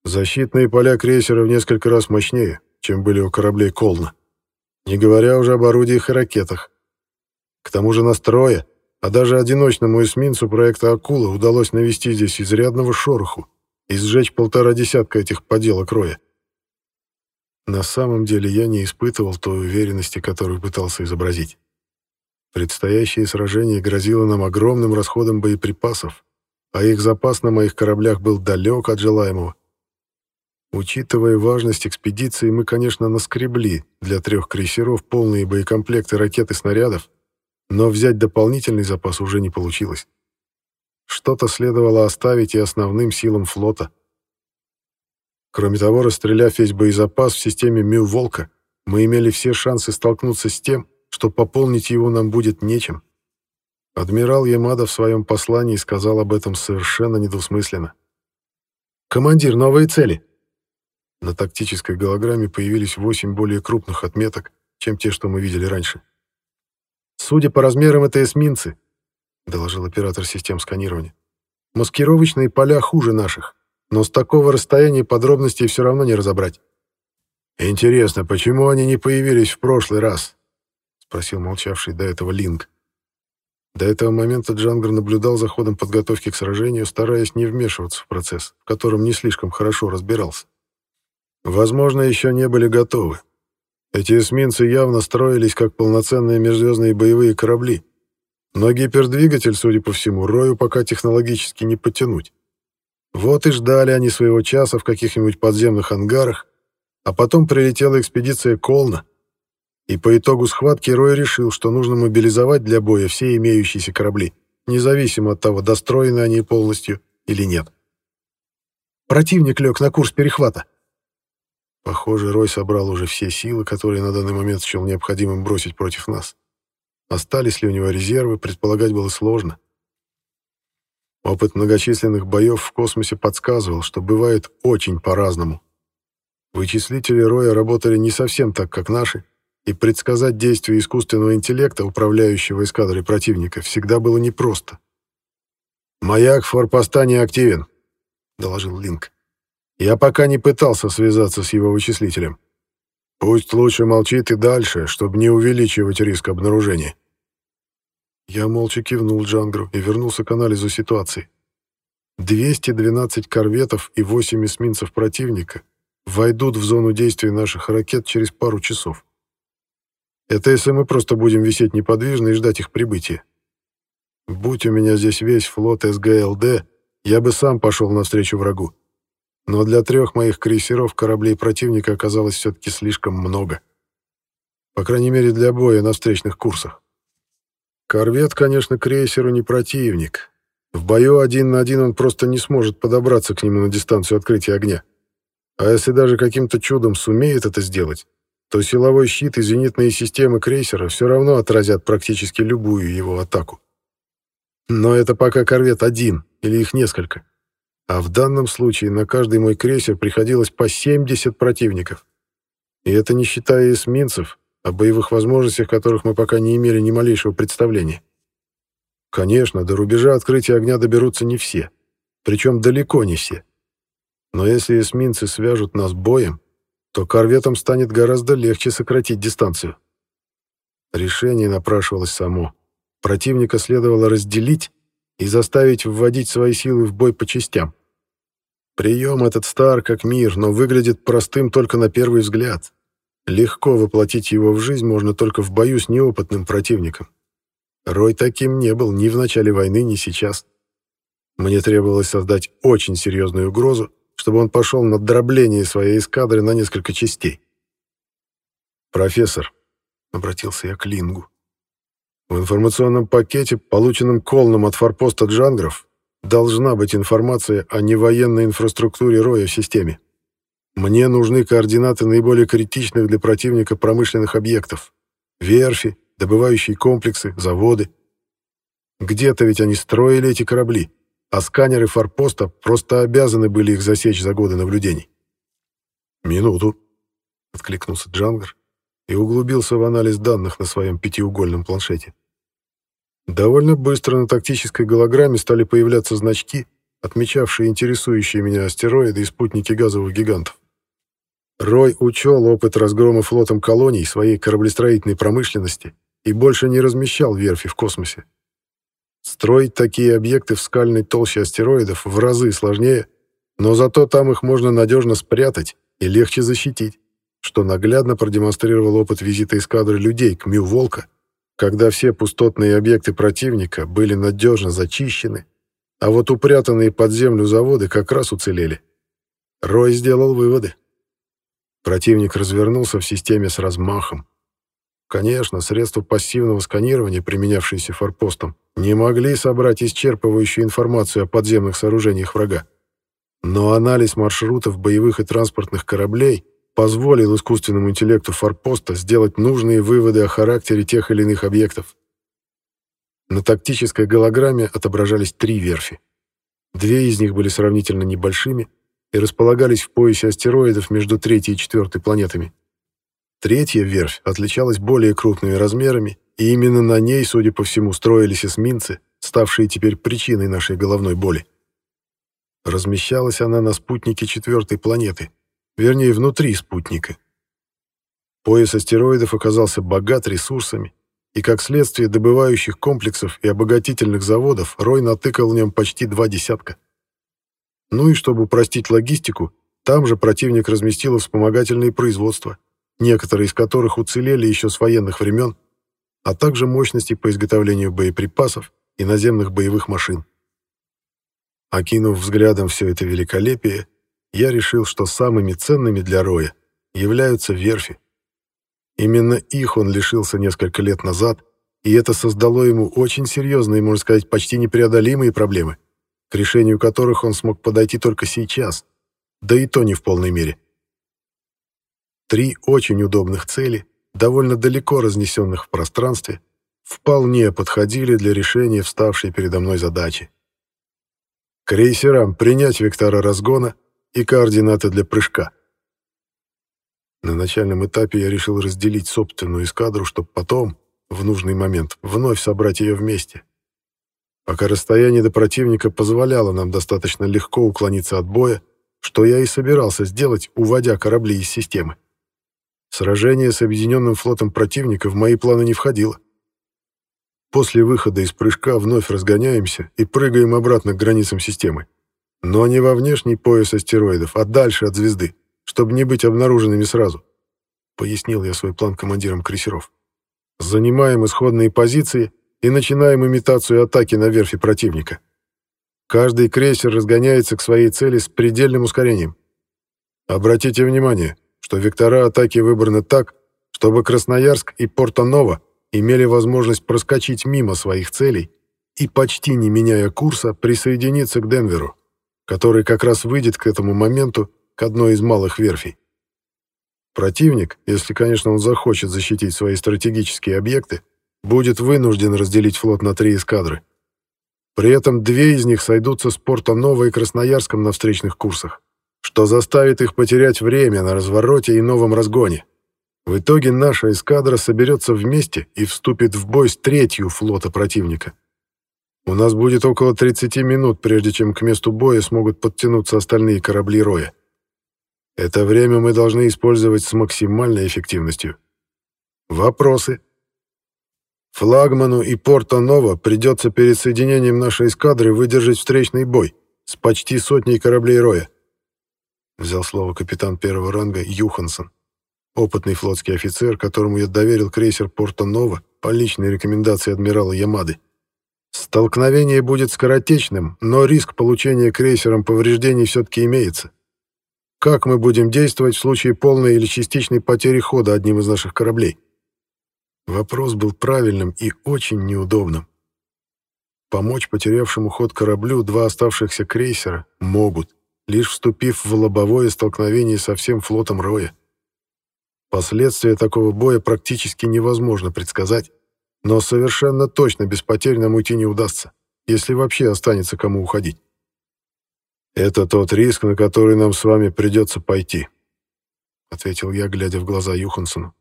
Защитные поля крейсера в несколько раз мощнее, чем были у кораблей Колна, не говоря уже об орудиях и ракетах. К тому же настроя, а даже одиночному эсминцу проекта «Акула» удалось навести здесь изрядного шороху и сжечь полтора десятка этих поделок Роя. На самом деле я не испытывал той уверенности, которую пытался изобразить. Предстоящее сражение грозило нам огромным расходом боеприпасов, а их запас на моих кораблях был далек от желаемого. Учитывая важность экспедиции, мы, конечно, наскребли для трех крейсеров полные боекомплекты ракет и снарядов, но взять дополнительный запас уже не получилось. Что-то следовало оставить и основным силам флота. Кроме того, расстреляв весь боезапас в системе Мю-Волка, мы имели все шансы столкнуться с тем, что пополнить его нам будет нечем. Адмирал Ямада в своем послании сказал об этом совершенно недвусмысленно. «Командир, новые цели!» На тактической голограмме появились восемь более крупных отметок, чем те, что мы видели раньше. «Судя по размерам, это эсминцы», — доложил оператор систем сканирования. «Маскировочные поля хуже наших, но с такого расстояния подробностей все равно не разобрать». «Интересно, почему они не появились в прошлый раз?» — спросил молчавший до этого Линк. До этого момента Джангар наблюдал за ходом подготовки к сражению, стараясь не вмешиваться в процесс, в котором не слишком хорошо разбирался. Возможно, еще не были готовы. Эти эсминцы явно строились как полноценные межзвездные боевые корабли. Но гипердвигатель, судя по всему, Рою пока технологически не потянуть. Вот и ждали они своего часа в каких-нибудь подземных ангарах, а потом прилетела экспедиция Колна, и по итогу схватки Рой решил, что нужно мобилизовать для боя все имеющиеся корабли, независимо от того, достроены они полностью или нет. Противник лег на курс перехвата. Похоже, Рой собрал уже все силы, которые на данный момент счел необходимым бросить против нас. Остались ли у него резервы, предполагать было сложно. Опыт многочисленных боев в космосе подсказывал, что бывает очень по-разному. Вычислители Роя работали не совсем так, как наши, и предсказать действия искусственного интеллекта, управляющего эскадрой противника, всегда было непросто. «Маяк форпоста не активен», — доложил Линк. «Я пока не пытался связаться с его вычислителем. Пусть лучше молчит и дальше, чтобы не увеличивать риск обнаружения». Я молча кивнул Джангру и вернулся к анализу ситуации. 212 корветов и 8 эсминцев противника войдут в зону действия наших ракет через пару часов. Это если мы просто будем висеть неподвижно и ждать их прибытия. Будь у меня здесь весь флот СГЛД, я бы сам пошел навстречу врагу. Но для трех моих крейсеров кораблей противника оказалось все-таки слишком много. По крайней мере, для боя на встречных курсах. Корвет, конечно, крейсеру не противник. В бою один на один он просто не сможет подобраться к нему на дистанцию открытия огня. А если даже каким-то чудом сумеет это сделать, то силовой щит и зенитные системы крейсера все равно отразят практически любую его атаку. Но это пока корвет один или их несколько. А в данном случае на каждый мой крейсер приходилось по 70 противников. И это не считая эсминцев, о боевых возможностях которых мы пока не имели ни малейшего представления. Конечно, до рубежа открытия огня доберутся не все, причем далеко не все. Но если эсминцы свяжут нас боем, то корветам станет гораздо легче сократить дистанцию. Решение напрашивалось само. Противника следовало разделить и заставить вводить свои силы в бой по частям. Прием этот стар как мир, но выглядит простым только на первый взгляд. Легко воплотить его в жизнь можно только в бою с неопытным противником. Рой таким не был ни в начале войны, ни сейчас. Мне требовалось создать очень серьезную угрозу, чтобы он пошел на дробление своей эскадры на несколько частей. «Профессор», — обратился я к Лингу, — «в информационном пакете, полученном Колном от форпоста Джангров, должна быть информация о невоенной инфраструктуре Роя в системе. Мне нужны координаты наиболее критичных для противника промышленных объектов. Верфи, добывающие комплексы, заводы. Где-то ведь они строили эти корабли а сканеры форпоста просто обязаны были их засечь за годы наблюдений. «Минуту», — откликнулся Джангар и углубился в анализ данных на своем пятиугольном планшете. Довольно быстро на тактической голограмме стали появляться значки, отмечавшие интересующие меня астероиды и спутники газовых гигантов. Рой учел опыт разгрома флотом колоний своей кораблестроительной промышленности и больше не размещал верфи в космосе, Строить такие объекты в скальной толще астероидов в разы сложнее, но зато там их можно надежно спрятать и легче защитить, что наглядно продемонстрировал опыт визита эскадры людей к Мю-Волка, когда все пустотные объекты противника были надежно зачищены, А вот упрятанные под землю заводы как раз уцелели. Рой сделал выводы. Противник развернулся в системе с размахом. Конечно, средства пассивного сканирования, применявшиеся форпостом, не могли собрать исчерпывающую информацию о подземных сооружениях врага. Но анализ маршрутов боевых и транспортных кораблей позволил искусственному интеллекту форпоста сделать нужные выводы о характере тех или иных объектов. На тактической голограмме отображались три верфи. Две из них были сравнительно небольшими и располагались в поясе астероидов между третьей и четвертой планетами. Третья верфь отличалась более крупными размерами, и именно на ней, судя по всему, строились эсминцы, ставшие теперь причиной нашей головной боли. Размещалась она на спутнике четвертой планеты, вернее, внутри спутника. Пояс астероидов оказался богат ресурсами, и как следствие добывающих комплексов и обогатительных заводов Рой натыкал в нем почти два десятка. Ну и чтобы упростить логистику, там же противник разместил вспомогательные производства, некоторые из которых уцелели еще с военных времен, а также мощности по изготовлению боеприпасов и наземных боевых машин. Окинув взглядом все это великолепие, я решил, что самыми ценными для Роя являются верфи. Именно их он лишился несколько лет назад, и это создало ему очень серьезные, можно сказать, почти непреодолимые проблемы, к решению которых он смог подойти только сейчас, да и то не в полной мере. Три очень удобных цели, довольно далеко разнесенных в пространстве, вполне подходили для решения вставшей передо мной задачи. Крейсерам принять вектора разгона и координаты для прыжка. На начальном этапе я решил разделить собственную эскадру, чтобы потом, в нужный момент, вновь собрать ее вместе. Пока расстояние до противника позволяло нам достаточно легко уклониться от боя, что я и собирался сделать, уводя корабли из системы. Сражение с объединенным флотом противника в мои планы не входило. После выхода из прыжка вновь разгоняемся и прыгаем обратно к границам системы. Но не во внешний пояс астероидов, а дальше от звезды, чтобы не быть обнаруженными сразу. Пояснил я свой план командирам крейсеров. Занимаем исходные позиции и начинаем имитацию атаки на верфи противника. Каждый крейсер разгоняется к своей цели с предельным ускорением. Обратите внимание, что вектора атаки выбраны так, чтобы Красноярск и Порто-Ново имели возможность проскочить мимо своих целей и, почти не меняя курса, присоединиться к Денверу, который как раз выйдет к этому моменту к одной из малых верфей. Противник, если, конечно, он захочет защитить свои стратегические объекты, будет вынужден разделить флот на три эскадры. При этом две из них сойдутся с порта Ново и Красноярском на встречных курсах, что заставит их потерять время на развороте и новом разгоне. В итоге наша эскадра соберется вместе и вступит в бой с третью флота противника. У нас будет около 30 минут, прежде чем к месту боя смогут подтянуться остальные корабли Роя. Это время мы должны использовать с максимальной эффективностью. Вопросы? Флагману и Порто-Ново придется перед соединением нашей эскадры выдержать встречный бой с почти сотней кораблей Роя. Взял слово капитан первого ранга Юхансон опытный флотский офицер, которому я доверил крейсер Порто-Ново по личной рекомендации адмирала Ямады. Столкновение будет скоротечным, но риск получения крейсером повреждений все-таки имеется. Как мы будем действовать в случае полной или частичной потери хода одним из наших кораблей? Вопрос был правильным и очень неудобным. Помочь потерявшему ход кораблю два оставшихся крейсера могут, лишь вступив в лобовое столкновение со всем флотом Роя. Последствия такого боя практически невозможно предсказать, но совершенно точно без потерь нам уйти не удастся, если вообще останется кому уходить. «Это тот риск, на который нам с вами придется пойти», — ответил я, глядя в глаза Юхансону.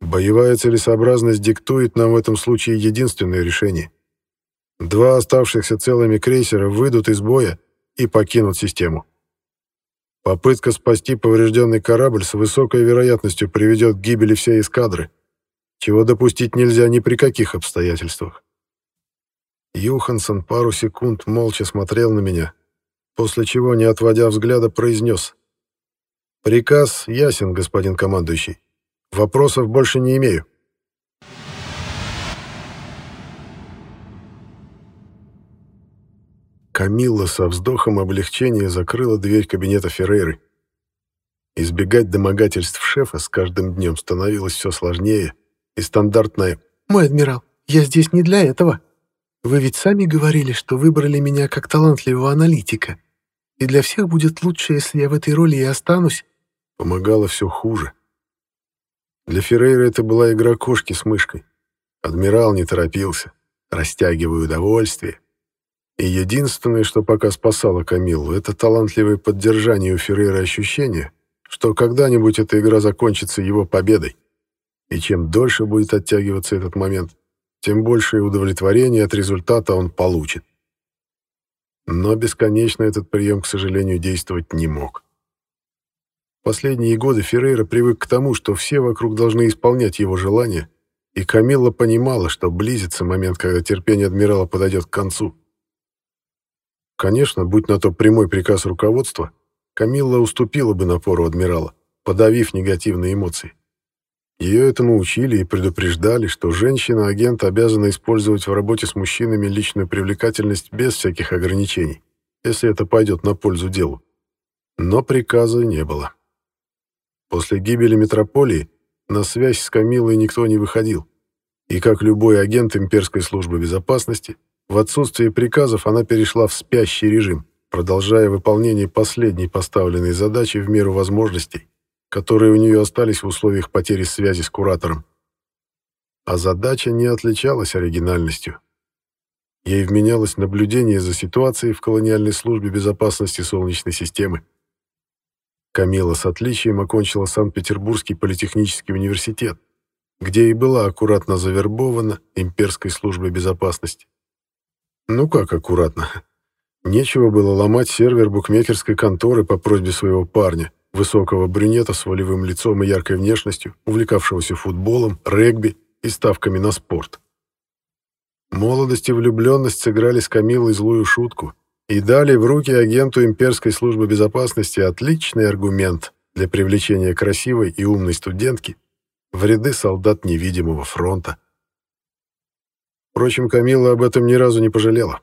«Боевая целесообразность диктует нам в этом случае единственное решение. Два оставшихся целыми крейсера выйдут из боя и покинут систему. Попытка спасти поврежденный корабль с высокой вероятностью приведет к гибели всей эскадры, чего допустить нельзя ни при каких обстоятельствах. Юхансон пару секунд молча смотрел на меня, после чего, не отводя взгляда, произнес. «Приказ ясен, господин командующий. Вопросов больше не имею». Камилла со вздохом облегчения закрыла дверь кабинета Феррейры. Избегать домогательств шефа с каждым днем становилось все сложнее, и стандартное «Мой адмирал, я здесь не для этого. Вы ведь сами говорили, что выбрали меня как талантливого аналитика, и для всех будет лучше, если я в этой роли и останусь», помогало все хуже. Для Феррейра это была игра кошки с мышкой. Адмирал не торопился, растягивая удовольствие. И единственное, что пока спасало Камиллу, это талантливое поддержание у Феррейра ощущения, что когда-нибудь эта игра закончится его победой. И чем дольше будет оттягиваться этот момент, тем большее удовлетворение от результата он получит. Но бесконечно этот прием, к сожалению, действовать не мог. Последние годы Феррейра привык к тому, что все вокруг должны исполнять его желания, и Камилла понимала, что близится момент, когда терпение адмирала подойдет к концу. Конечно, будь на то прямой приказ руководства, Камилла уступила бы напору адмирала, подавив негативные эмоции. Ее этому учили и предупреждали, что женщина-агент обязана использовать в работе с мужчинами личную привлекательность без всяких ограничений, если это пойдет на пользу делу. Но приказа не было. После гибели метрополии на связь с Камилой никто не выходил, и как любой агент имперской службы безопасности, в отсутствие приказов она перешла в спящий режим, продолжая выполнение последней поставленной задачи в меру возможностей, которые у нее остались в условиях потери связи с куратором. А задача не отличалась оригинальностью. Ей вменялось наблюдение за ситуацией в колониальной службе безопасности Солнечной системы. Камила с отличием окончила Санкт-Петербургский политехнический университет, где и была аккуратно завербована имперской службой безопасности. Ну как аккуратно? Нечего было ломать сервер букмекерской конторы по просьбе своего парня, высокого брюнета с волевым лицом и яркой внешностью, увлекавшегося футболом, регби и ставками на спорт. Молодость и влюбленность сыграли с Камилой злую шутку, и дали в руки агенту имперской службы безопасности отличный аргумент для привлечения красивой и умной студентки в ряды солдат невидимого фронта. Впрочем, Камила об этом ни разу не пожалела.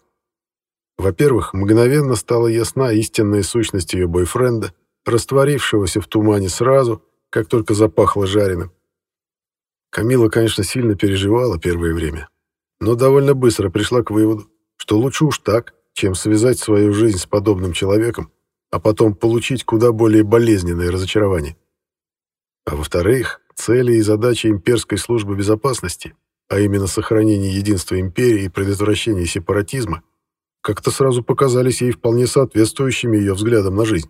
Во-первых, мгновенно стала ясна истинная сущность ее бойфренда, растворившегося в тумане сразу, как только запахло жареным. Камила, конечно, сильно переживала первое время, но довольно быстро пришла к выводу, что лучше уж так, чем связать свою жизнь с подобным человеком, а потом получить куда более болезненное разочарование. А во-вторых, цели и задачи имперской службы безопасности, а именно сохранение единства империи и предотвращение сепаратизма, как-то сразу показались ей вполне соответствующими ее взглядам на жизнь.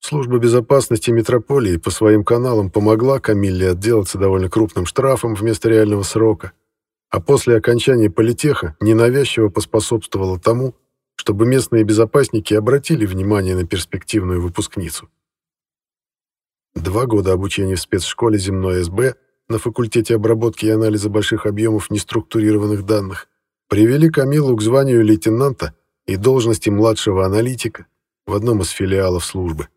Служба безопасности метрополии по своим каналам помогла Камилле отделаться довольно крупным штрафом вместо реального срока, а после окончания политеха ненавязчиво поспособствовало тому, чтобы местные безопасники обратили внимание на перспективную выпускницу. Два года обучения в спецшколе «Земной СБ» на факультете обработки и анализа больших объемов неструктурированных данных привели Камилу к званию лейтенанта и должности младшего аналитика в одном из филиалов службы.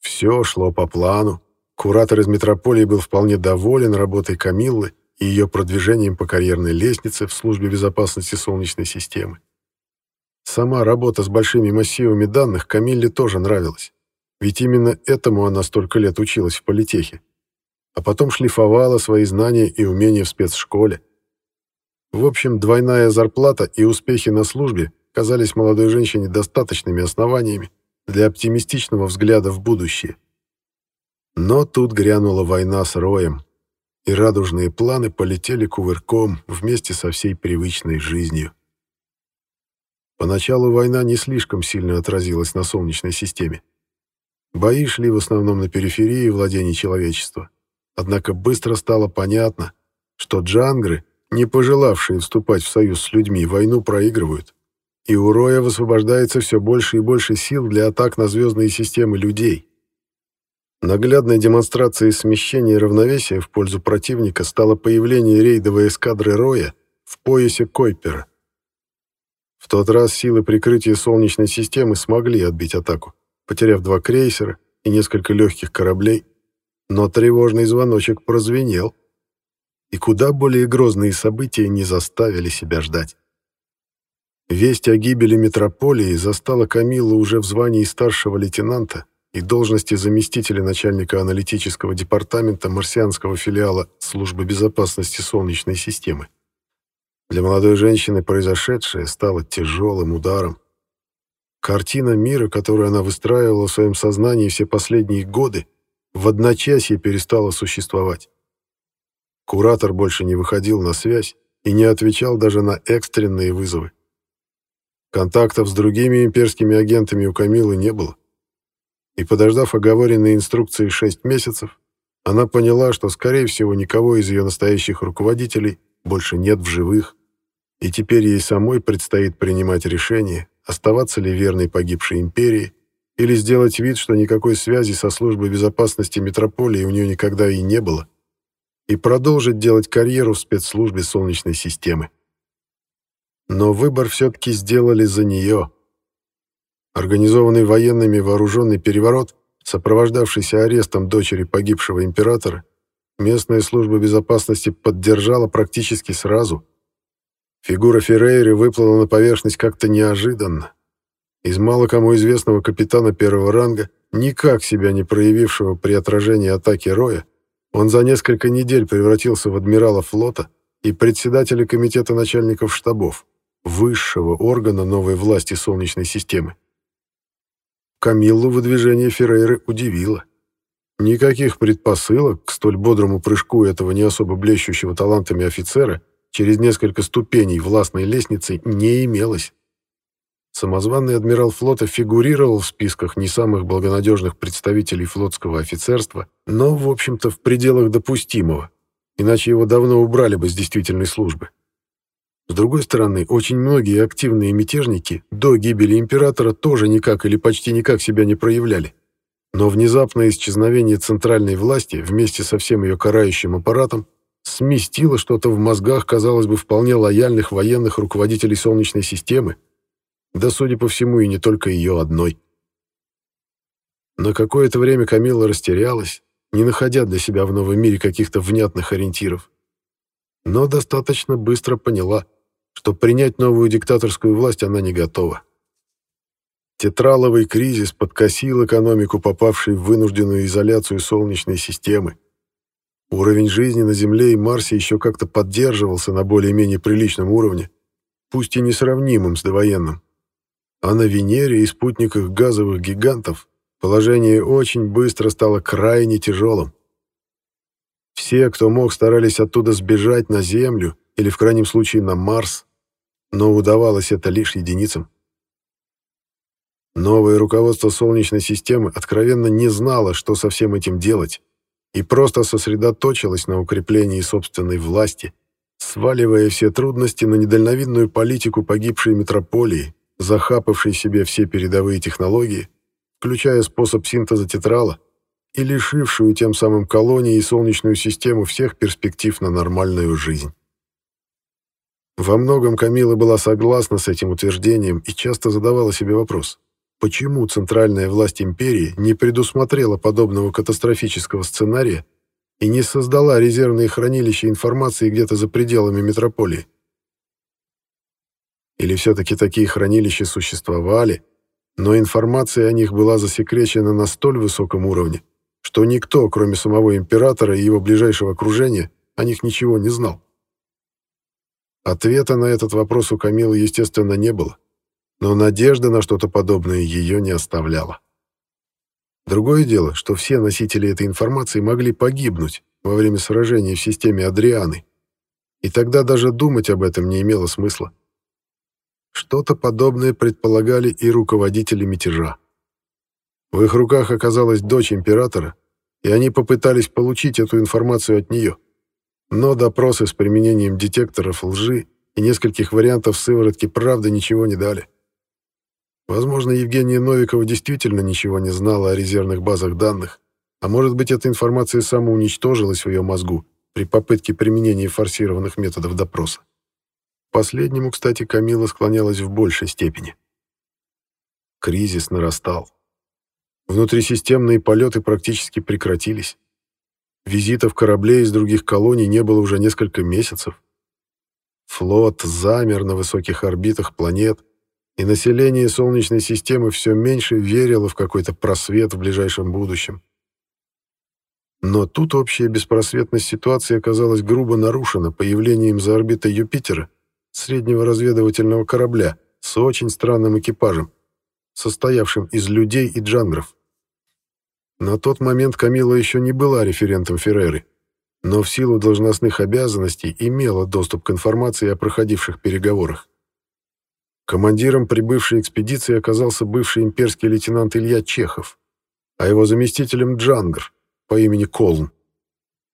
Все шло по плану. Куратор из метрополии был вполне доволен работой Камиллы и ее продвижением по карьерной лестнице в службе безопасности Солнечной системы. Сама работа с большими массивами данных Камилле тоже нравилась, ведь именно этому она столько лет училась в политехе, а потом шлифовала свои знания и умения в спецшколе. В общем, двойная зарплата и успехи на службе казались молодой женщине достаточными основаниями для оптимистичного взгляда в будущее. Но тут грянула война с Роем, и радужные планы полетели кувырком вместе со всей привычной жизнью. Поначалу война не слишком сильно отразилась на Солнечной системе. Бои шли в основном на периферии владений человечества. Однако быстро стало понятно, что джангры, не пожелавшие вступать в союз с людьми, войну проигрывают, и у Роя высвобождается все больше и больше сил для атак на звездные системы людей. Наглядной демонстрацией смещения равновесия в пользу противника стало появление рейдовой эскадры Роя в поясе Койпера. В тот раз силы прикрытия Солнечной системы смогли отбить атаку, потеряв два крейсера и несколько легких кораблей, но тревожный звоночек прозвенел, и куда более грозные события не заставили себя ждать. Весть о гибели метрополии застала Камилу уже в звании старшего лейтенанта и должности заместителя начальника аналитического департамента марсианского филиала Службы безопасности Солнечной системы. Для молодой женщины произошедшее стало тяжелым ударом. Картина мира, которую она выстраивала в своем сознании все последние годы, в одночасье перестала существовать. Куратор больше не выходил на связь и не отвечал даже на экстренные вызовы. Контактов с другими имперскими агентами у Камилы не было. И подождав оговоренные инструкции шесть месяцев, она поняла, что, скорее всего, никого из ее настоящих руководителей больше нет в живых, и теперь ей самой предстоит принимать решение, оставаться ли верной погибшей империи или сделать вид, что никакой связи со службой безопасности метрополии у нее никогда и не было, и продолжить делать карьеру в спецслужбе Солнечной системы. Но выбор все-таки сделали за нее. Организованный военными вооруженный переворот, сопровождавшийся арестом дочери погибшего императора, местная служба безопасности поддержала практически сразу. Фигура Феррейры выплыла на поверхность как-то неожиданно. Из мало кому известного капитана первого ранга, никак себя не проявившего при отражении атаки Роя, он за несколько недель превратился в адмирала флота и председателя комитета начальников штабов высшего органа новой власти Солнечной системы. Камиллу выдвижение Феррейры удивило. Никаких предпосылок к столь бодрому прыжку этого не особо блещущего талантами офицера через несколько ступеней властной лестницы не имелось. Самозванный адмирал флота фигурировал в списках не самых благонадежных представителей флотского офицерства, но, в общем-то, в пределах допустимого, иначе его давно убрали бы с действительной службы. С другой стороны, очень многие активные мятежники до гибели императора тоже никак или почти никак себя не проявляли. Но внезапное исчезновение центральной власти вместе со всем ее карающим аппаратом сместило что-то в мозгах, казалось бы, вполне лояльных военных руководителей Солнечной системы, да, судя по всему, и не только ее одной. На какое-то время Камила растерялась, не находя для себя в новом мире каких-то внятных ориентиров. Но достаточно быстро поняла — что принять новую диктаторскую власть она не готова. Тетраловый кризис подкосил экономику, попавшей в вынужденную изоляцию Солнечной системы. Уровень жизни на Земле и Марсе еще как-то поддерживался на более-менее приличном уровне, пусть и несравнимым с довоенным. А на Венере и спутниках газовых гигантов положение очень быстро стало крайне тяжелым. Все, кто мог, старались оттуда сбежать на Землю или, в крайнем случае, на Марс, но удавалось это лишь единицам. Новое руководство Солнечной системы откровенно не знало, что со всем этим делать, и просто сосредоточилось на укреплении собственной власти, сваливая все трудности на недальновидную политику погибшей метрополии, захапавшей себе все передовые технологии, включая способ синтеза тетрала, и лишившую тем самым колонии и Солнечную систему всех перспектив на нормальную жизнь. Во многом Камила была согласна с этим утверждением и часто задавала себе вопрос, почему центральная власть империи не предусмотрела подобного катастрофического сценария и не создала резервные хранилища информации где-то за пределами метрополии. Или все-таки такие хранилища существовали, но информация о них была засекречена на столь высоком уровне, что никто, кроме самого императора и его ближайшего окружения, о них ничего не знал. Ответа на этот вопрос у Камилы, естественно, не было, но надежда на что-то подобное ее не оставляла. Другое дело, что все носители этой информации могли погибнуть во время сражения в системе Адрианы, и тогда даже думать об этом не имело смысла. Что-то подобное предполагали и руководители мятежа. В их руках оказалась дочь императора, и они попытались получить эту информацию от нее. Но допросы с применением детекторов лжи и нескольких вариантов сыворотки правды ничего не дали. Возможно, Евгения Новикова действительно ничего не знала о резервных базах данных, а может быть, эта информация самоуничтожилась в ее мозгу при попытке применения форсированных методов допроса. Последнему, кстати, Камила склонялась в большей степени. Кризис нарастал. Внутрисистемные полеты практически прекратились. Визитов кораблей из других колоний не было уже несколько месяцев. Флот замер на высоких орбитах планет, и население Солнечной системы все меньше верило в какой-то просвет в ближайшем будущем. Но тут общая беспросветность ситуации оказалась грубо нарушена появлением за орбитой Юпитера среднего разведывательного корабля с очень странным экипажем, состоявшим из людей и джангров. На тот момент Камила еще не была референтом Ферреры, но в силу должностных обязанностей имела доступ к информации о проходивших переговорах. Командиром прибывшей экспедиции оказался бывший имперский лейтенант Илья Чехов, а его заместителем Джангр по имени Колн.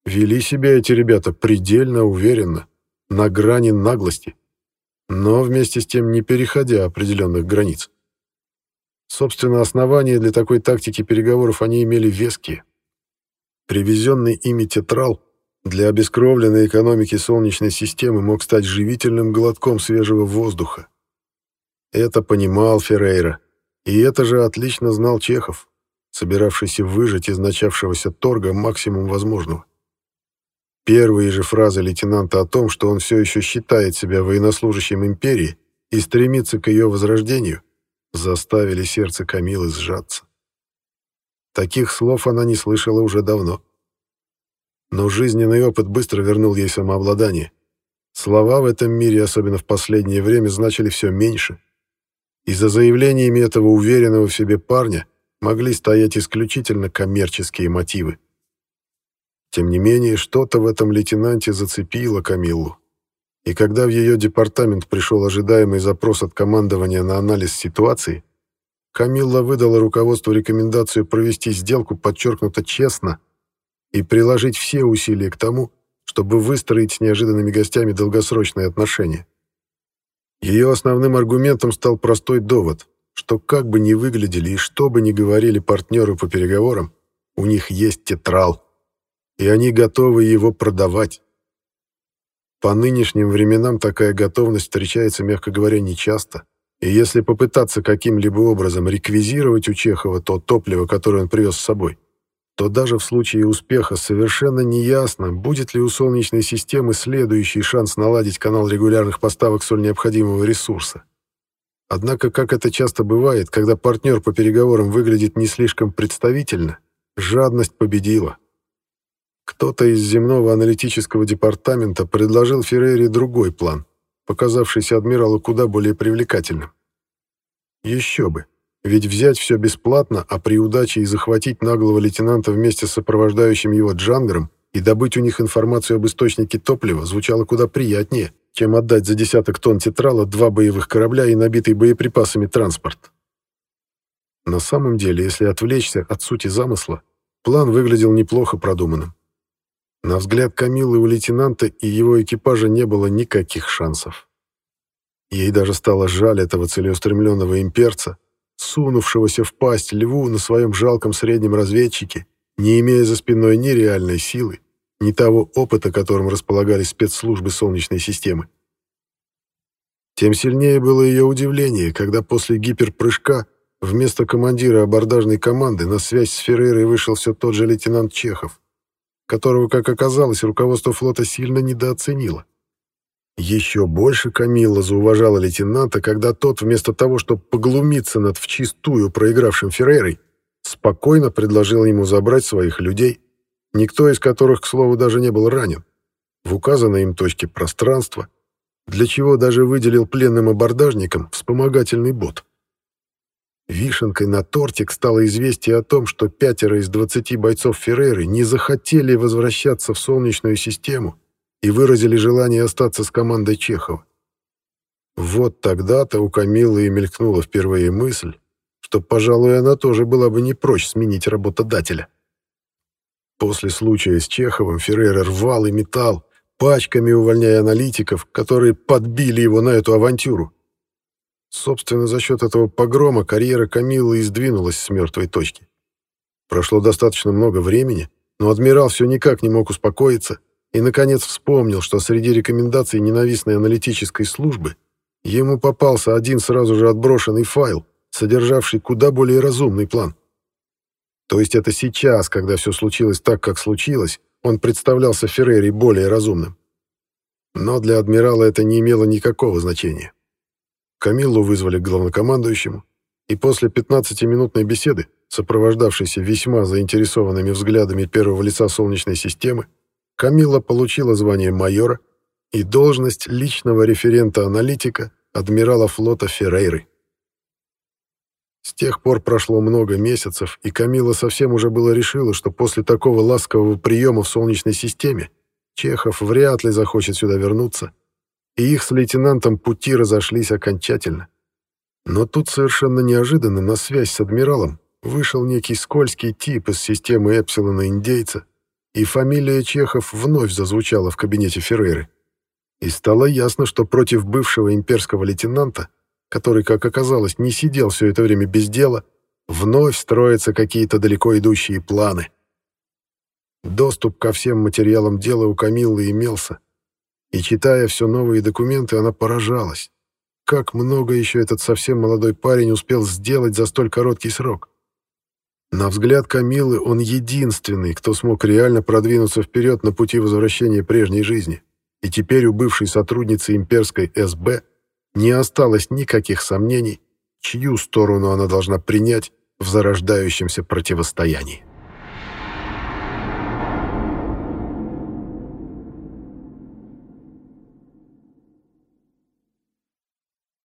Вели себя эти ребята предельно уверенно, на грани наглости, но вместе с тем не переходя определенных границ. Собственно, основания для такой тактики переговоров они имели веские. Привезенный ими тетрал для обескровленной экономики Солнечной системы мог стать живительным глотком свежего воздуха, это понимал Феррейра, и это же отлично знал Чехов, собиравшийся выжать из начавшегося торга максимум возможного. Первые же фразы лейтенанта о том, что он все еще считает себя военнослужащим империи и стремится к ее возрождению, заставили сердце Камилы сжаться. Таких слов она не слышала уже давно. Но жизненный опыт быстро вернул ей самообладание. Слова в этом мире, особенно в последнее время, значили все меньше, и за заявлениями этого уверенного в себе парня могли стоять исключительно коммерческие мотивы. Тем не менее, что-то в этом лейтенанте зацепило Камиллу. И когда в ее департамент пришел ожидаемый запрос от командования на анализ ситуации, Камилла выдала руководству рекомендацию провести сделку подчеркнуто честно и приложить все усилия к тому, чтобы выстроить с неожиданными гостями долгосрочные отношения. Ее основным аргументом стал простой довод, что как бы ни выглядели и что бы ни говорили партнеры по переговорам, у них есть тетрал, и они готовы его продавать. По нынешним временам такая готовность встречается, мягко говоря, нечасто, и если попытаться каким-либо образом реквизировать у Чехова то топливо, которое он привез с собой, то даже в случае успеха совершенно неясно, будет ли у Солнечной системы следующий шанс наладить канал регулярных поставок соль необходимого ресурса. Однако, как это часто бывает, когда партнер по переговорам выглядит не слишком представительно, жадность победила. Кто-то из земного аналитического департамента предложил Феррере другой план, показавшийся адмиралу куда более привлекательным. Еще бы. Ведь взять все бесплатно, а при удаче и захватить наглого лейтенанта вместе с сопровождающим его джангером и добыть у них информацию об источнике топлива звучало куда приятнее, чем отдать за десяток тонн тетрала два боевых корабля и набитый боеприпасами транспорт. На самом деле, если отвлечься от сути замысла, план выглядел неплохо продуманным. На взгляд Камилы у лейтенанта и его экипажа не было никаких шансов. Ей даже стало жаль этого целеустремленного имперца, сунувшегося в пасть льву на своем жалком среднем разведчике, не имея за спиной ни реальной силы, ни того опыта, которым располагали спецслужбы Солнечной системы. Тем сильнее было ее удивление, когда после гиперпрыжка вместо командира абордажной команды на связь с Феррерой вышел все тот же лейтенант Чехов, которого, как оказалось, руководство флота сильно недооценило. Еще больше Камилла зауважала лейтенанта, когда тот, вместо того, чтобы поглумиться над вчистую проигравшим Феррейрой, спокойно предложил ему забрать своих людей, никто из которых, к слову, даже не был ранен, в указанной им точке пространства, для чего даже выделил пленным абордажникам вспомогательный бот. Вишенкой на тортик стало известие о том, что пятеро из двадцати бойцов Феррейры не захотели возвращаться в Солнечную систему, и выразили желание остаться с командой Чехова. Вот тогда-то у Камилы и мелькнула впервые мысль, что, пожалуй, она тоже была бы не прочь сменить работодателя. После случая с Чеховым Феррейра рвал и металл, пачками увольняя аналитиков, которые подбили его на эту авантюру. Собственно, за счет этого погрома карьера Камилы издвинулась с мертвой точки. Прошло достаточно много времени, но адмирал все никак не мог успокоиться и, наконец, вспомнил, что среди рекомендаций ненавистной аналитической службы ему попался один сразу же отброшенный файл, содержавший куда более разумный план. То есть это сейчас, когда все случилось так, как случилось, он представлялся Феррери более разумным. Но для адмирала это не имело никакого значения. Камиллу вызвали к главнокомандующему, и после 15-минутной беседы, сопровождавшейся весьма заинтересованными взглядами первого лица Солнечной системы, Камилла получила звание майора и должность личного референта-аналитика адмирала флота Феррейры. С тех пор прошло много месяцев, и Камила совсем уже было решила, что после такого ласкового приема в Солнечной системе Чехов вряд ли захочет сюда вернуться, и их с лейтенантом пути разошлись окончательно. Но тут совершенно неожиданно на связь с адмиралом вышел некий скользкий тип из системы Эпсилона-индейца, и фамилия Чехов вновь зазвучала в кабинете Феррейры. И стало ясно, что против бывшего имперского лейтенанта который, как оказалось, не сидел все это время без дела, вновь строятся какие-то далеко идущие планы. Доступ ко всем материалам дела у Камиллы имелся, и, читая все новые документы, она поражалась. Как много еще этот совсем молодой парень успел сделать за столь короткий срок. На взгляд Камилы он единственный, кто смог реально продвинуться вперед на пути возвращения прежней жизни. И теперь у бывшей сотрудницы имперской СБ не осталось никаких сомнений, чью сторону она должна принять в зарождающемся противостоянии.